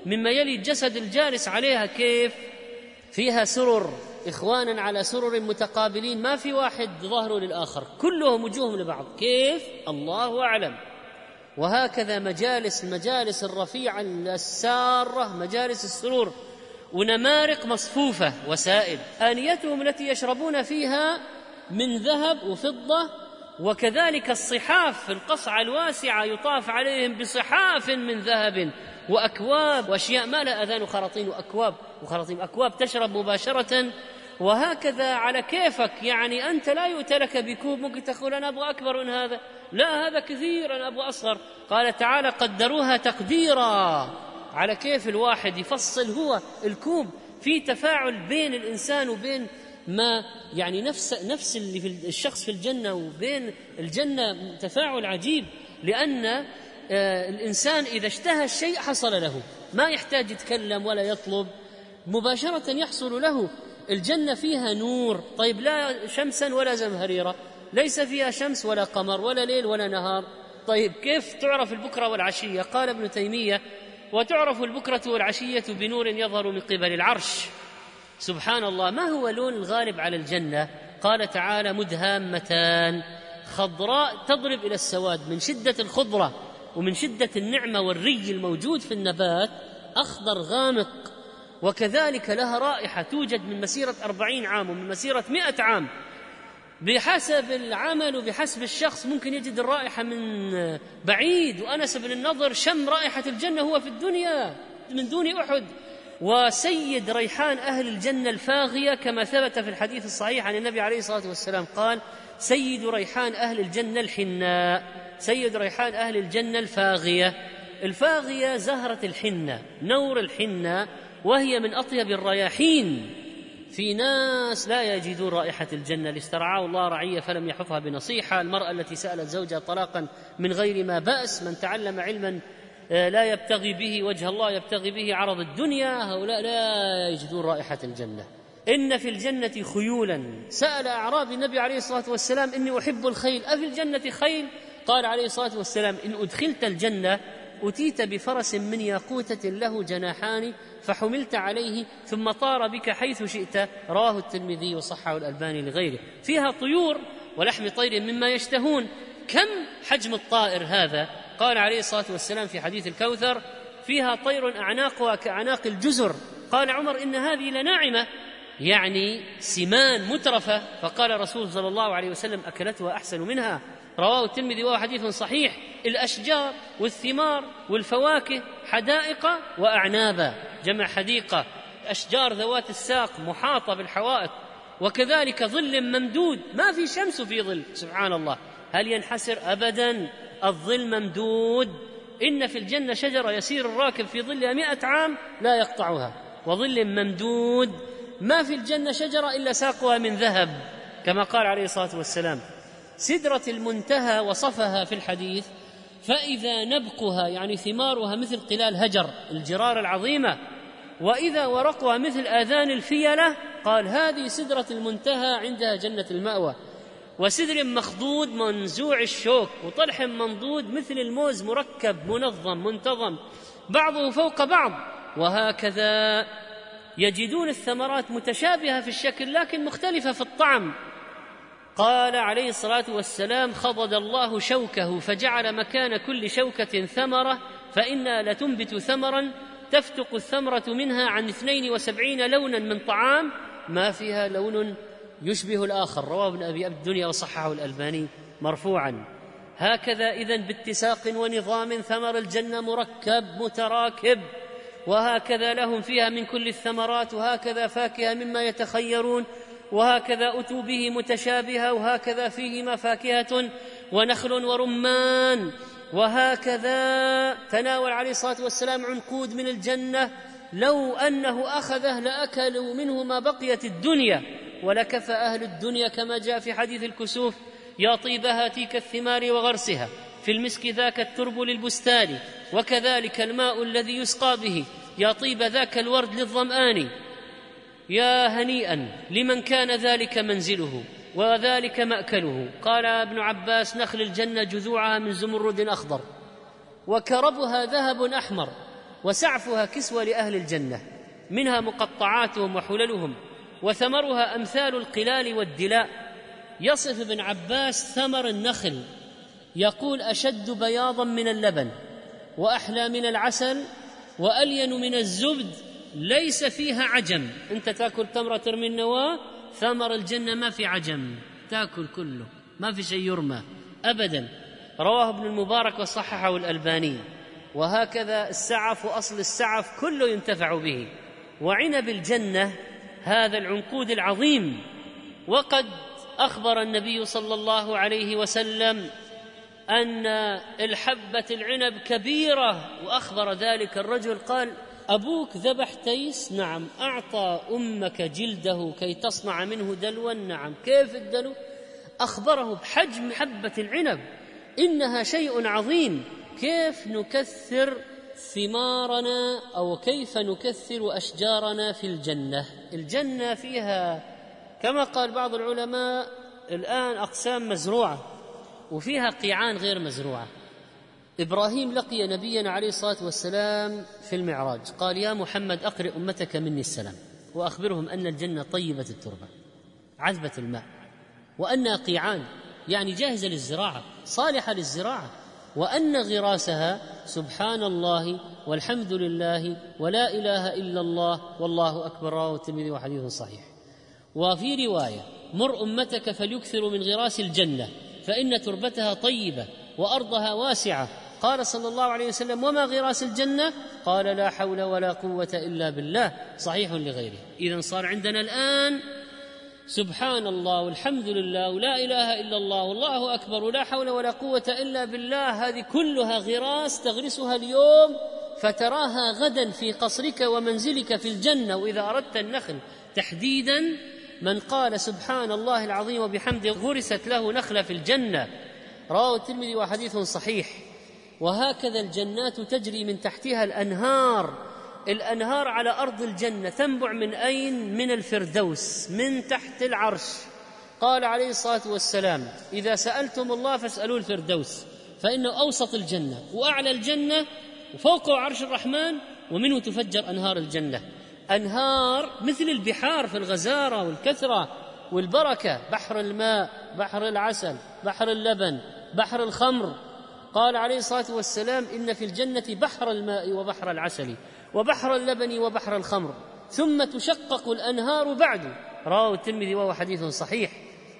مما يلي الجسد الجالس عليها كيف؟ فيها سرر. إخوانا على سرر متقابلين. ما في واحد ظهره للآخر. كلهم وجوههم لبعض. كيف؟ الله أعلم. وهكذا مجالس المجالس الرفيعه السارة مجالس السرور. ونمارق مصفوفة وسائل. آنيتهم التي يشربون فيها من ذهب وفضة وكذلك الصحاف في القصعة الواسعة يطاف عليهم بصحاف من ذهب وأكواب وأشياء ما لها آذان وخراطيم وأكواب. وخراطيم أكواب تشرب مباشرة وهكذا على كيفك. يعني أنت لا يؤتى لك بكوب. ممكن تقول أنا أبغى أكبر من هذا. لا هذا كثير. أنا أبغى أصغر. قال تعالى قدروها تقديرا. على كيف الواحد يفصل هو الكوب في تفاعل بين الإنسان وبين ما يعني نفس نفس اللي في الشخص في الجنة وبين الجنة تفاعل عجيب. لأن آه، الإنسان إذا اشتهى الشيء حصل له. ما يحتاج يتكلم ولا يطلب. مباشرة يحصل له. الجنة فيها نور. طيب لا شمسا ولا زمهريره ليس فيها شمس ولا قمر ولا ليل ولا نهار. طيب كيف تعرف البكرة والعشية؟ قال ابن تيمية وتعرف البكرة والعشية بنور يظهر من قبل العرش. سبحان الله ما هو لون الغالب على الجنة؟ قال تعالى مدهامتان. خضراء تضرب إلى السواد من شدة الخضرة ومن شدة النعمة والري الموجود في النبات. أخضر غامق. وكذلك لها رائحة توجد من مسيرة أربعين عام ومن مسيرة مئة عام. بحسب العمل وبحسب الشخص ممكن يجد الرائحة من بعيد وأنس بن النضر شم رائحة الجنة هو في الدنيا من دون أحد. وسيد ريحان أهل الجنة الفاغية كما ثبت في الحديث الصحيح عن النبي عليه الصلاة والسلام قال سيد ريحان أهل الجنة الحناء. سيد ريحان أهل الجنة الفاغية. الفاغية زهرة الحنة نور الحنة وهي من أطيب الرياحين. في ناس لا يجدون رائحة الجنة. لاسترعاه الله رعية فلم يحفها بنصيحة. المرأة التي سألت زوجها طلاقا من غير ما بأس من تعلم علما آه، لا يبتغي به وجه الله يبتغي به عرض الدنيا. هؤلاء لا يجدون رائحة الجنة. إن في الجنة خيولا. سأل أعرابي النبي عليه الصلاة والسلام إني أحب الخيل. أفي الجنة خيل؟ قال عليه الصلاة والسلام إن أدخلت الجنة أتيت بفرس من ياقوتة له جناحان فحملت عليه ثم طار بك حيث شئت. رواه الترمذي وصححه الألباني لغيره. فيها طيور ولحم طير مما يشتهون. كم حجم الطائر هذا؟ قال عليه الصلاة والسلام في حديث الكوثر فيها طير أعناقها كأعناق الجزر. قال عمر إن هذه لناعمة يعني سمان مترفة. فقال رسول صلى الله عليه وسلم أكلتها أحسن منها. رواه الترمذي وهو حديث صحيح. الأشجار والثمار والفواكه حدائق وأعنابا. جمع حديقة. أشجار ذوات الساق محاطة بالحوائط. وكذلك ظل ممدود. ما في شمس في ظل. سبحان الله. هل ينحسر ابدا؟ الظل ممدود. إن في الجنة شجره يسير الراكب في ظلها مئة عام لا يقطعها. وظل ممدود. ما في الجنة شجرة إلا ساقها من ذهب. كما قال عليه الصلاة والسلام. سدرة المنتهى وصفها في الحديث فإذا نبقها يعني ثمارها مثل قلال هجر الجرار العظيمة وإذا ورقها مثل آذان الفيلة قال هذه سدرة المنتهى عندها جنة المأوى. وسدر مخضود منزوع الشوك وطلح منضود مثل الموز مركب منظم منتظم بعضه فوق بعض. وهكذا يجدون الثمرات متشابهة في الشكل لكن مختلفة في الطعم. قال عليه الصلاة والسلام خضد الله شوكه فجعل مكان كل شوكة ثمرة فإنا لتنبت ثمرا تفتق الثمرة منها عن اثنين وسبعين لونا من طعام ما فيها لون يشبه الآخر. رواه ابن أبي الدنيا وصححه الألباني مرفوعا. هكذا اذا باتساق ونظام ثمر الجنة مركب متراكب وهكذا لهم فيها من كل الثمرات وهكذا فاكهة مما يتخيرون وهكذا أتوا به متشابها وهكذا فيهما فاكهة ونخل ورمان وهكذا تناول عليه الصلاة والسلام عنقود من الجنة لو أنه اخذه لاكلوا منه ما بقيت الدنيا ولكفى أهل الدنيا كما جاء في حديث الكسوف يا طيبها تيك الثمار وغرسها في المسك ذاك الترب للبستان وكذلك الماء الذي يسقى به يا طيب ذاك الورد للظمآن يا هنيئا لمن كان ذلك منزله وذلك مأكله. قال ابن عباس نخل الجنة جذوعها من زمرد أخضر. وكربها ذهب أحمر وسعفها كسوة لأهل الجنة. منها مقطعاتهم وحللهم وثمرها أمثال القلال والدلاء. يصف ابن عباس ثمر النخل يقول أشد بياضا من اللبن وأحلى من العسل وألين من الزبد ليس فيها عجم. انت تاكل تمرة ترمي النواة ثمر الجنة ما في عجم. تاكل كله ما في شيء يرمى ابدا. رواه ابن المبارك وصححه الألباني. وهكذا السعف وأصل السعف كله ينتفع به. وعنب الجنة هذا العنقود العظيم. وقد أخبر النبي صلى الله عليه وسلم أن الحبة العنب كبيرة وأخبر ذلك الرجل قال أبوك ذبح تيس؟ نعم. أعطى أمك جلده كي تصنع منه دلوا؟ نعم. كيف الدلو؟ أخبره بحجم حبة العنب. إنها شيء عظيم. كيف نكثر ثمارنا أو كيف نكثر أشجارنا في الجنة؟ الجنة فيها كما قال بعض العلماء الآن أقسام مزروعة وفيها قيعان غير مزروعة. إبراهيم لقي نبينا عليه الصلاة والسلام في المعراج. قال يا محمد أقرئ أمتك مني السلام وأخبرهم أن الجنة طيبة التربة عذبة الماء وانها قيعان يعني جاهزة للزراعة صالحة للزراعة وأن غراسها سبحان الله والحمد لله ولا إله إلا الله والله أكبر. رواه الترمذي وحديث صحيح. وفي رواية مر أمتك فليكثروا من غراس الجنة فإن تربتها طيبة وأرضها واسعة قال صلى الله عليه وسلم وما غراس الجنة؟ قال لا حول ولا قوة إلا بالله. صحيح لغيره. اذا صار عندنا الآن سبحان الله والحمد لله ولا إله إلا الله والله أكبر ولا حول ولا قوة إلا بالله. هذه كلها غراس تغرسها اليوم فتراها غدا في قصرك ومنزلك في الجنة وإذا أردت النخل. تحديدا من قال سبحان الله العظيم وبحمده غرست له نخلة في الجنة. رواه الترمذي وحديث صحيح. وهكذا الجنات تجري من تحتها الأنهار. الأنهار على أرض الجنة تنبع من أين؟ من الفردوس من تحت العرش. قال عليه الصلاة والسلام إذا سألتم الله فاسألوا الفردوس فإنه أوسط الجنة وأعلى الجنة وفوقه عرش الرحمن ومنه تفجر أنهار الجنة. أنهار مثل البحار في الغزارة والكثرة والبركة بحر الماء بحر العسل بحر اللبن بحر الخمر. قال عليه الصلاة والسلام إن في الجنة بحر الماء وبحر العسل وبحر اللبن وبحر الخمر ثم تشقق الأنهار بعد. رواه الترمذي وهو حديث صحيح.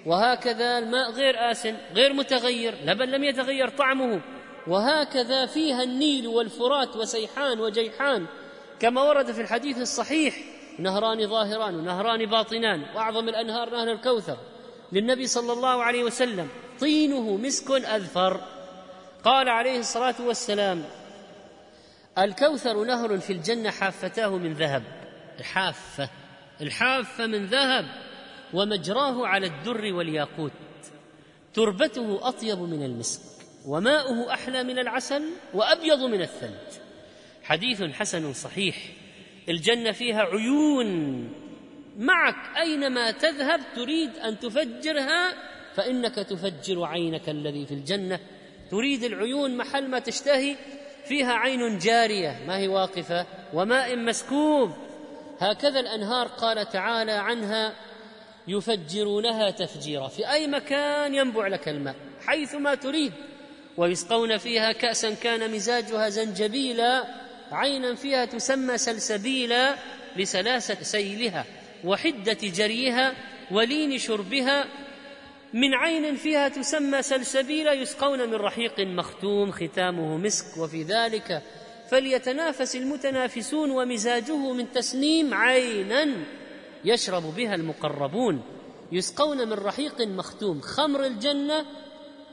وهكذا الماء غير آسن غير متغير لبن لم يتغير طعمه. وهكذا فيها النيل والفرات وسيحان وجيحان. كما ورد في الحديث الصحيح نهران ظاهران ونهران باطنان وأعظم الأنهار نهر الكوثر. للنبي صلى الله عليه وسلم طينه مسك أذفر. قال عليه الصلاة والسلام الكوثر نهر في الجنة حافتاه من ذهب. الحافة الحافة من ذهب ومجراه على الدر والياقوت. تربته أطيب من المسك وماؤه أحلى من العسل وأبيض من الثلج. حديث حسن صحيح. الجنة فيها عيون. معك أينما تذهب تريد أن تفجرها فإنك تفجر عينك الذي في الجنة. تريد العيون محل ما تشتهي فيها عين جارية ما هي واقفة وماء مسكوب. هكذا الأنهار قال تعالى عنها يفجرونها تفجيرا. في أي مكان ينبع لك الماء؟ حيثما تريد. ويسقون فيها كأسا كان مزاجها زنجبيلا عينا فيها تسمى سلسبيلا لسلاسة سيلها وحدة جريها ولين شربها من عين فيها تسمى سلسبيلا يسقون من رحيق مختوم ختامه مسك. وفي ذلك فليتنافس المتنافسون ومزاجه من تسنيم عينا يشرب بها المقربون. يسقون من رحيق مختوم خمر الجنة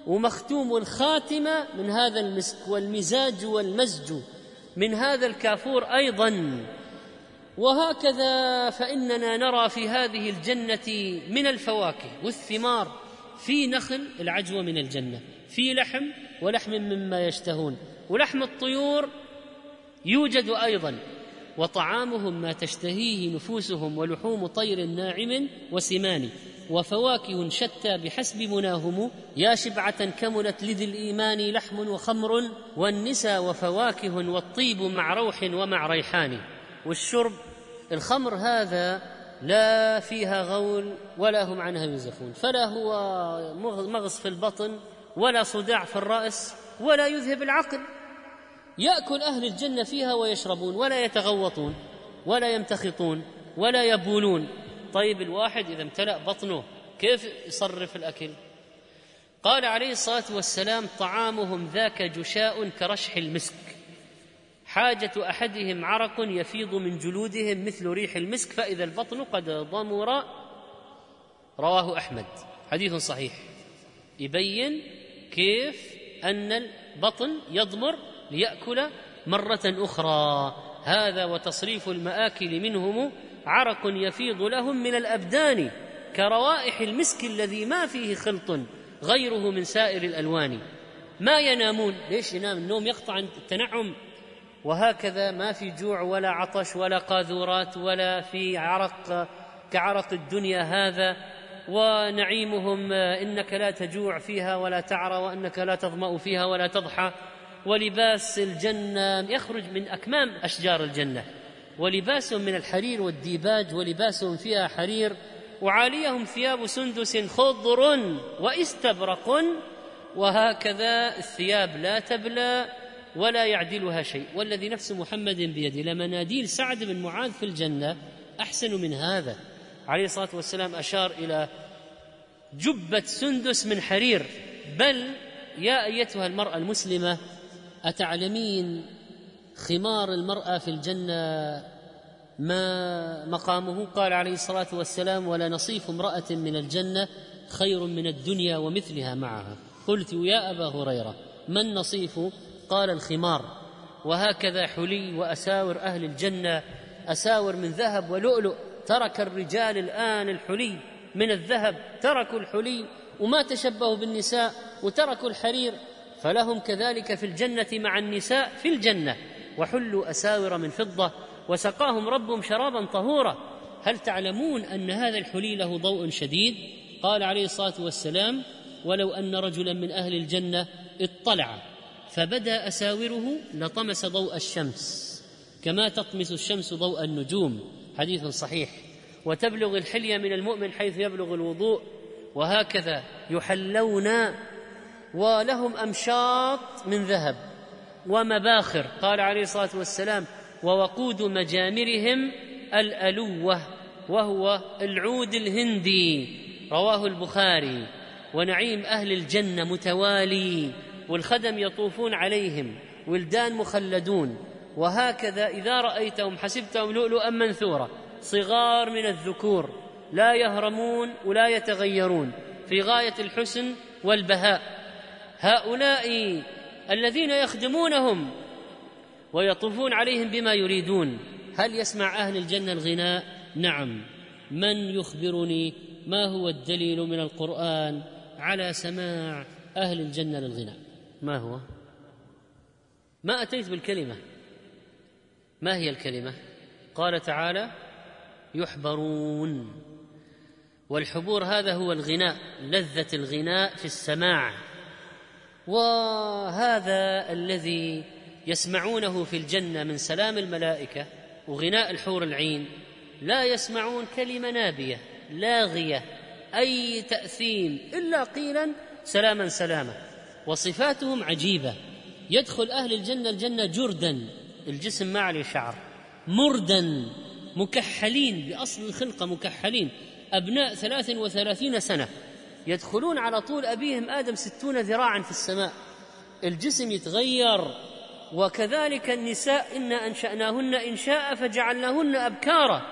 ومختوم الخاتمة من هذا المسك والمزاج والمزج. من هذا الكافور أيضا. وهكذا فإننا نرى في هذه الجنة من الفواكه والثمار. في نخل العجوة من الجنة في لحم ولحم مما يشتهون ولحم الطيور يوجد أيضا وطعامهم ما تشتهيه نفوسهم ولحوم طير ناعم وسمان وفواكه شتى بحسب مناهم يا شبعة كملت لذي الإيمان لحم وخمر والنسى وفواكه والطيب مع روح ومع ريحان والشرب الخمر هذا لا فيها غول ولا هم عنها ينزفون فلا هو مغص في البطن ولا صداع في الرأس ولا يذهب العقل. يأكل أهل الجنة فيها ويشربون ولا يتغوطون ولا يمتخطون ولا يبولون. طيب الواحد إذا امتلأ بطنه كيف يصرف الأكل؟ قال عليه الصلاة والسلام طعامهم ذاك جشاء كرشح المسك. حاجة أحدهم عرق يفيض من جلودهم مثل ريح المسك فإذا البطن قد ضمر. رواه أحمد. حديث صحيح. يبين كيف أن البطن يضمر ليأكل مرة أخرى. هذا وتصريف المآكل منهم عرق يفيض لهم من الأبدان كروائح المسك الذي ما فيه خلط غيره من سائر الألوان. ما ينامون؟ ليش ينام؟ النوم يقطع التنعم. وهكذا ما في جوع ولا عطش ولا قاذورات ولا في عرق كعرق الدنيا هذا. ونعيمهم إنك لا تجوع فيها ولا تعرى وإنك لا تظمأ فيها ولا تضحى. ولباس الجنة يخرج من أكمام أشجار الجنة. ولباسهم من الحرير والديباج ولباسهم فيها حرير. وعاليهم ثياب سندس خضر وإستبرق. وهكذا الثياب لا تبلى. ولا يعدلها شيء. والذي نفس محمد بيده. لمناديل سعد بن معاذ في الجنة أحسن من هذا. عليه الصلاة والسلام أشار إلى جبة سندس من حرير. بل يا أيتها المرأة المسلمة أتعلمين خمار المرأة في الجنة؟ ما مقامه؟ قال عليه الصلاة والسلام ولا نصيف امرأة من الجنة خير من الدنيا ومثلها معها. قلت يا أبا هريرة ما النصيف قال الخمار وهكذا حلي وأساور أهل الجنة أساور من ذهب ولؤلؤ ترك الرجال الآن الحلي من الذهب تركوا الحلي وما تشبهوا بالنساء وتركوا الحرير فلهم كذلك في الجنة مع النساء في الجنة وحلوا أساور من فضة وسقاهم ربهم شرابا طهورا. هل تعلمون أن هذا الحلي له ضوء شديد؟ قال عليه الصلاة والسلام ولو أن رجلا من أهل الجنة اطلع فبدأ أساوره لطمس ضوء الشمس كما تطمس الشمس ضوء النجوم. حديث صحيح. وتبلغ الحليه من المؤمن حيث يبلغ الوضوء وهكذا يحلون ولهم أمشاط من ذهب ومباخر. قال عليه الصلاة والسلام ووقود مجامرهم الألوة وهو العود الهندي. رواه البخاري. ونعيم أهل الجنة متوالي. والخدم يطوفون عليهم ولدان مخلدون. وهكذا إذا رأيتهم حسبتهم لؤلؤا منثورا صغار من الذكور لا يهرمون ولا يتغيرون في غاية الحسن والبهاء. هؤلاء الذين يخدمونهم ويطوفون عليهم بما يريدون. هل يسمع أهل الجنة الغناء؟ نعم. من يخبرني؟ ما هو الدليل من القرآن على سماع أهل الجنة للغناء؟ ما هو؟ ما أتيت بالكلمة. ما هي الكلمة؟ قال تعالى يحبرون. والحبور هذا هو الغناء لذة الغناء في السماع. وهذا الذي يسمعونه في الجنة من سلام الملائكة وغناء الحور العين لا يسمعون كلمة نابية لاغية أي تأثيم إلا قيلا سلاما سلاما. وصفاتهم عجيبة. يدخل أهل الجنة الجنة جردا. الجسم ما عليه شعر مردا. مكحلين. بأصل الخلقة مكحلين. أبناء ثلاث وثلاثين سنة. يدخلون على طول أبيهم آدم ستون ذراعا في السماء. الجسم يتغير. وكذلك النساء أنا أنشأناهن انشاء فجعلناهن ابكارا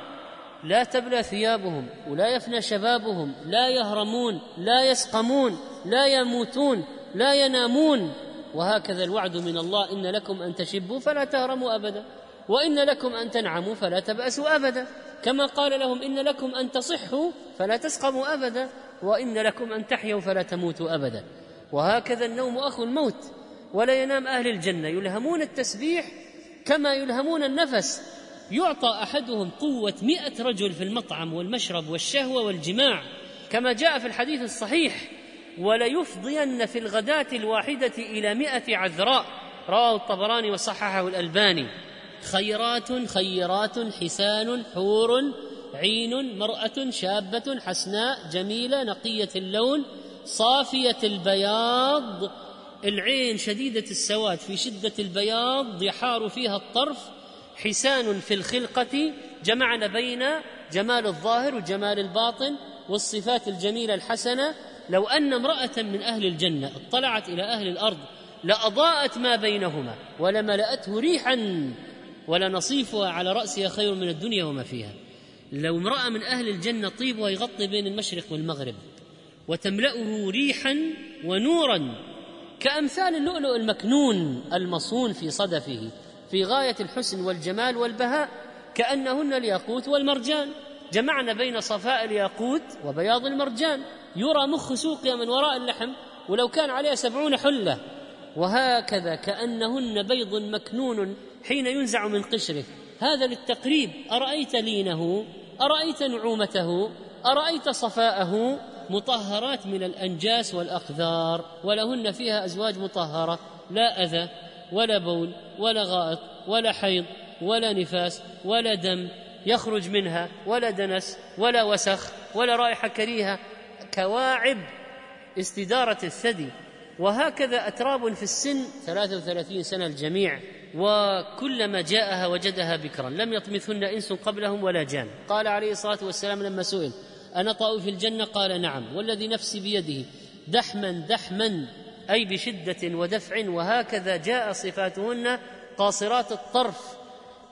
لا تبلى ثيابهم ولا يفنى شبابهم. لا يهرمون لا يسقمون لا يموتون. لا ينامون. وهكذا الوعد من الله إن لكم أن تشبوا فلا تهرموا أبدا. وإن لكم أن تنعموا فلا تبأسوا أبدا. كما قال لهم إن لكم أن تصحوا فلا تسقموا أبدا. وإن لكم أن تحيوا فلا تموتوا أبدا. وهكذا النوم أخو الموت. ولا ينام أهل الجنة. يلهمون التسبيح كما يلهمون النفس. يعطى أحدهم قوة مئة رجل في المطعم والمشرب والشهوة والجماع. كما جاء في الحديث الصحيح وليفضين في الغداة الواحدة إلى مئة عذراء. رواه الطبراني وصححه الألباني. خيرات خيرات حسان حور عين مرأة شابة حسناء جميلة نقية اللون صافية البياض. العين شديدة السواد في شدة البياض يحار فيها الطرف. حسان في الخلقة جمعن بين جمال الظاهر وجمال الباطن والصفات الجميلة الحسنة. لو أن امرأة من أهل الجنة اطلعت إلى أهل الأرض لأضاءت ما بينهما ولملأته ريحا ولنصيفها على رأسها خير من الدنيا وما فيها. لو امرأة من أهل الجنة طيبها يغطي بين المشرق والمغرب وتملأه ريحا ونورا كأمثال اللؤلؤ المكنون المصون في صدفه في غاية الحسن والجمال والبهاء كأنهن الياقوت والمرجان. جمعنا بين صفاء الياقوت وبياض المرجان. يرى مخ سوقها من وراء اللحم ولو كان عليها سبعون حلة. وهكذا كأنهن بيض مكنون حين ينزع من قشره. هذا للتقريب. أرأيت لينه؟ أرأيت نعومته؟ أرأيت صفاءه؟ مطهرات من الأنجاس والأقذار ولهن فيها أزواج مطهرة. لا أذى ولا بول ولا غائط ولا حيض ولا نفاس ولا دم يخرج منها ولا دنس ولا وسخ ولا رائحة كريهة كواعب استدارة الثدي. وهكذا أتراب في السن 33 سنة الجميع وكلما جاءها وجدها بكرا. لم يطمثن إنس قبلهم ولا جان. قال عليه الصلاة والسلام لما سئل أنطأ في الجنة؟ قال نعم. والذي نفسي بيده دحما دحما أي بشدة ودفع. وهكذا جاء صفاتهن قاصرات الطرف.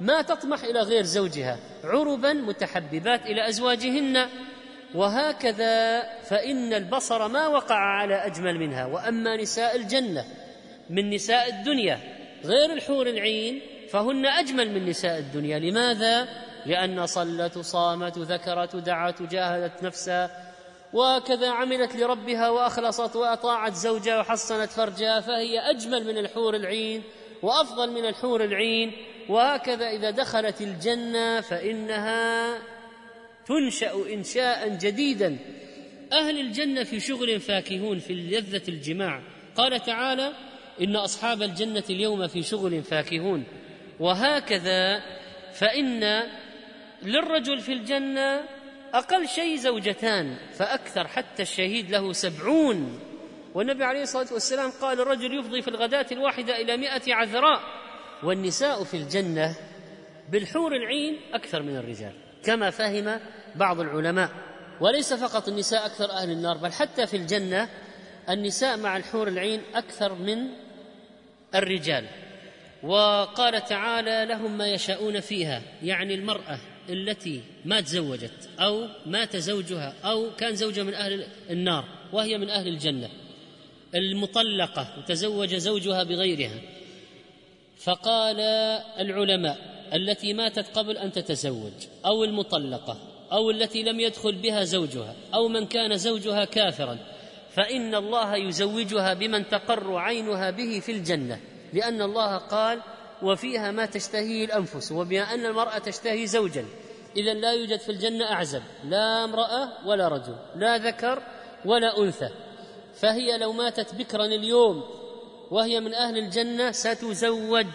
ما تطمح إلى غير زوجها عربا متحببات إلى أزواجهن. وهكذا فإن البصر ما وقع على أجمل منها وأما نساء الجنة من نساء الدنيا غير الحور العين فهن أجمل من نساء الدنيا. لماذا؟ لأن صلت وصامت وذكرت ودعت وجاهدت نفسها وكذا عملت لربها وأخلصت وأطاعت زوجها وحصنت فرجها فهي أجمل من الحور العين وأفضل من الحور العين. وهكذا إذا دخلت الجنة فإنها تنشأ انشاء جديدا. أهل الجنة في شغل فاكهون في لذة الجماع. قال تعالى إن أصحاب الجنة اليوم في شغل فاكهون. وهكذا فإن للرجل في الجنة أقل شيء زوجتان فأكثر حتى الشهيد له سبعون. والنبي عليه الصلاة والسلام قال الرجل يفضي في الغداة الواحدة إلى مائه عذراء. والنساء في الجنة بالحور العين أكثر من الرجال. كما فهم بعض العلماء. وليس فقط النساء أكثر أهل النار بل حتى في الجنة النساء مع الحور العين أكثر من الرجال. وقال تعالى لهم ما يشاءون فيها. يعني المرأة التي ما تزوجت أو مات زوجها أو كان زوجها من أهل النار وهي من أهل الجنة المطلقة وتزوج زوجها بغيرها. فقال العلماء التي ماتت قبل أن تتزوج أو المطلقة أو التي لم يدخل بها زوجها أو من كان زوجها كافرا. فإن الله يزوجها بمن تقر عينها به في الجنة لأن الله قال وفيها ما تشتهيه الأنفس وبما أن المرأة تشتهي زوجا. اذا لا يوجد في الجنة أعزب لا امرأة ولا رجل لا ذكر ولا أنثى. فهي لو ماتت بكرا اليوم وهي من أهل الجنة ستزوج.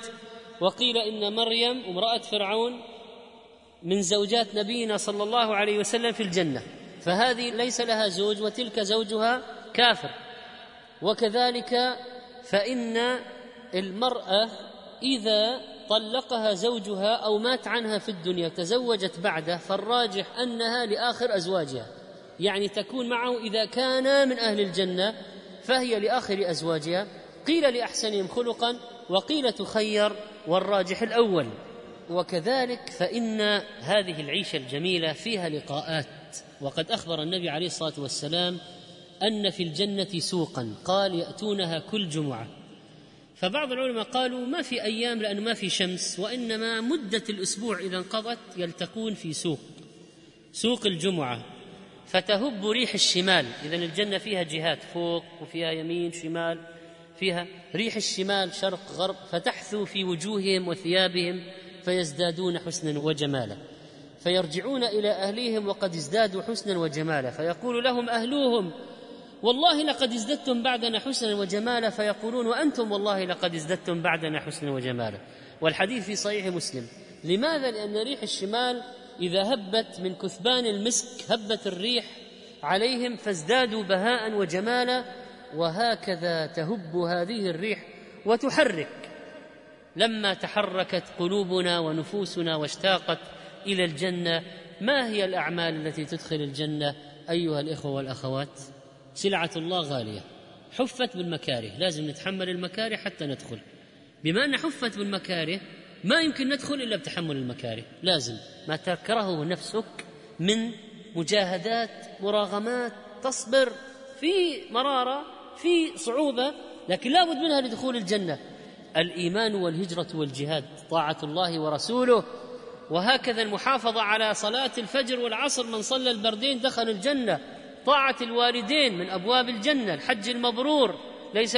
وقيل إن مريم امرأة فرعون من زوجات نبينا صلى الله عليه وسلم في الجنة فهذه ليس لها زوج وتلك زوجها كافر. وكذلك فإن المرأة إذا طلقها زوجها أو مات عنها في الدنيا تزوجت بعده فالراجح أنها لآخر أزواجها. يعني تكون معه إذا كان من أهل الجنة فهي لآخر أزواجها. قيل لأحسنهم خلقا وقيل تخير والراجح الأول. وكذلك فإن هذه العيشة الجميلة فيها لقاءات. وقد أخبر النبي عليه الصلاة والسلام أن في الجنة سوقا. قال يأتونها كل جمعة. فبعض العلماء قالوا ما في أيام لأنه ما في شمس وإنما مدة الأسبوع إذا انقضت يلتقون في سوق سوق الجمعة. فتهب ريح الشمال. اذا الجنة فيها جهات فوق وفيها يمين شمال. فيها ريح الشمال شرق غرب فتحثو في وجوههم وثيابهم فيزدادون حسنا وجمالا. فيرجعون إلى أهليهم وقد ازدادوا حسنا وجمالا. فيقول لهم أهلوهم والله لقد ازددتم بعدنا حسنا وجمالا. فيقولون وأنتم والله لقد ازددتم بعدنا حسنا وجمالا. والحديث في صحيح مسلم. لماذا؟ لأن ريح الشمال إذا هبت من كثبان المسك هبت الريح عليهم فازدادوا بهاء وجمالا. وهكذا تهب هذه الريح وتحرك. لما تحركت قلوبنا ونفوسنا واشتاقت إلى الجنة ما هي الأعمال التي تدخل الجنة؟ أيها الإخوة والأخوات سلعه الله غالية. حفت بالمكاره لازم نتحمل المكاره حتى ندخل. بما أن حفت بالمكاره ما يمكن ندخل إلا بتحمل المكاره لازم. ما تكرهه نفسك من مجاهدات مراغمات تصبر في مرارة في صعوبة لكن لابد منها لدخول الجنة. الإيمان والهجرة والجهاد طاعة الله ورسوله. وهكذا المحافظة على صلاة الفجر والعصر من صلى البردين دخل الجنة. طاعة الوالدين من أبواب الجنة الحج المبرور ليس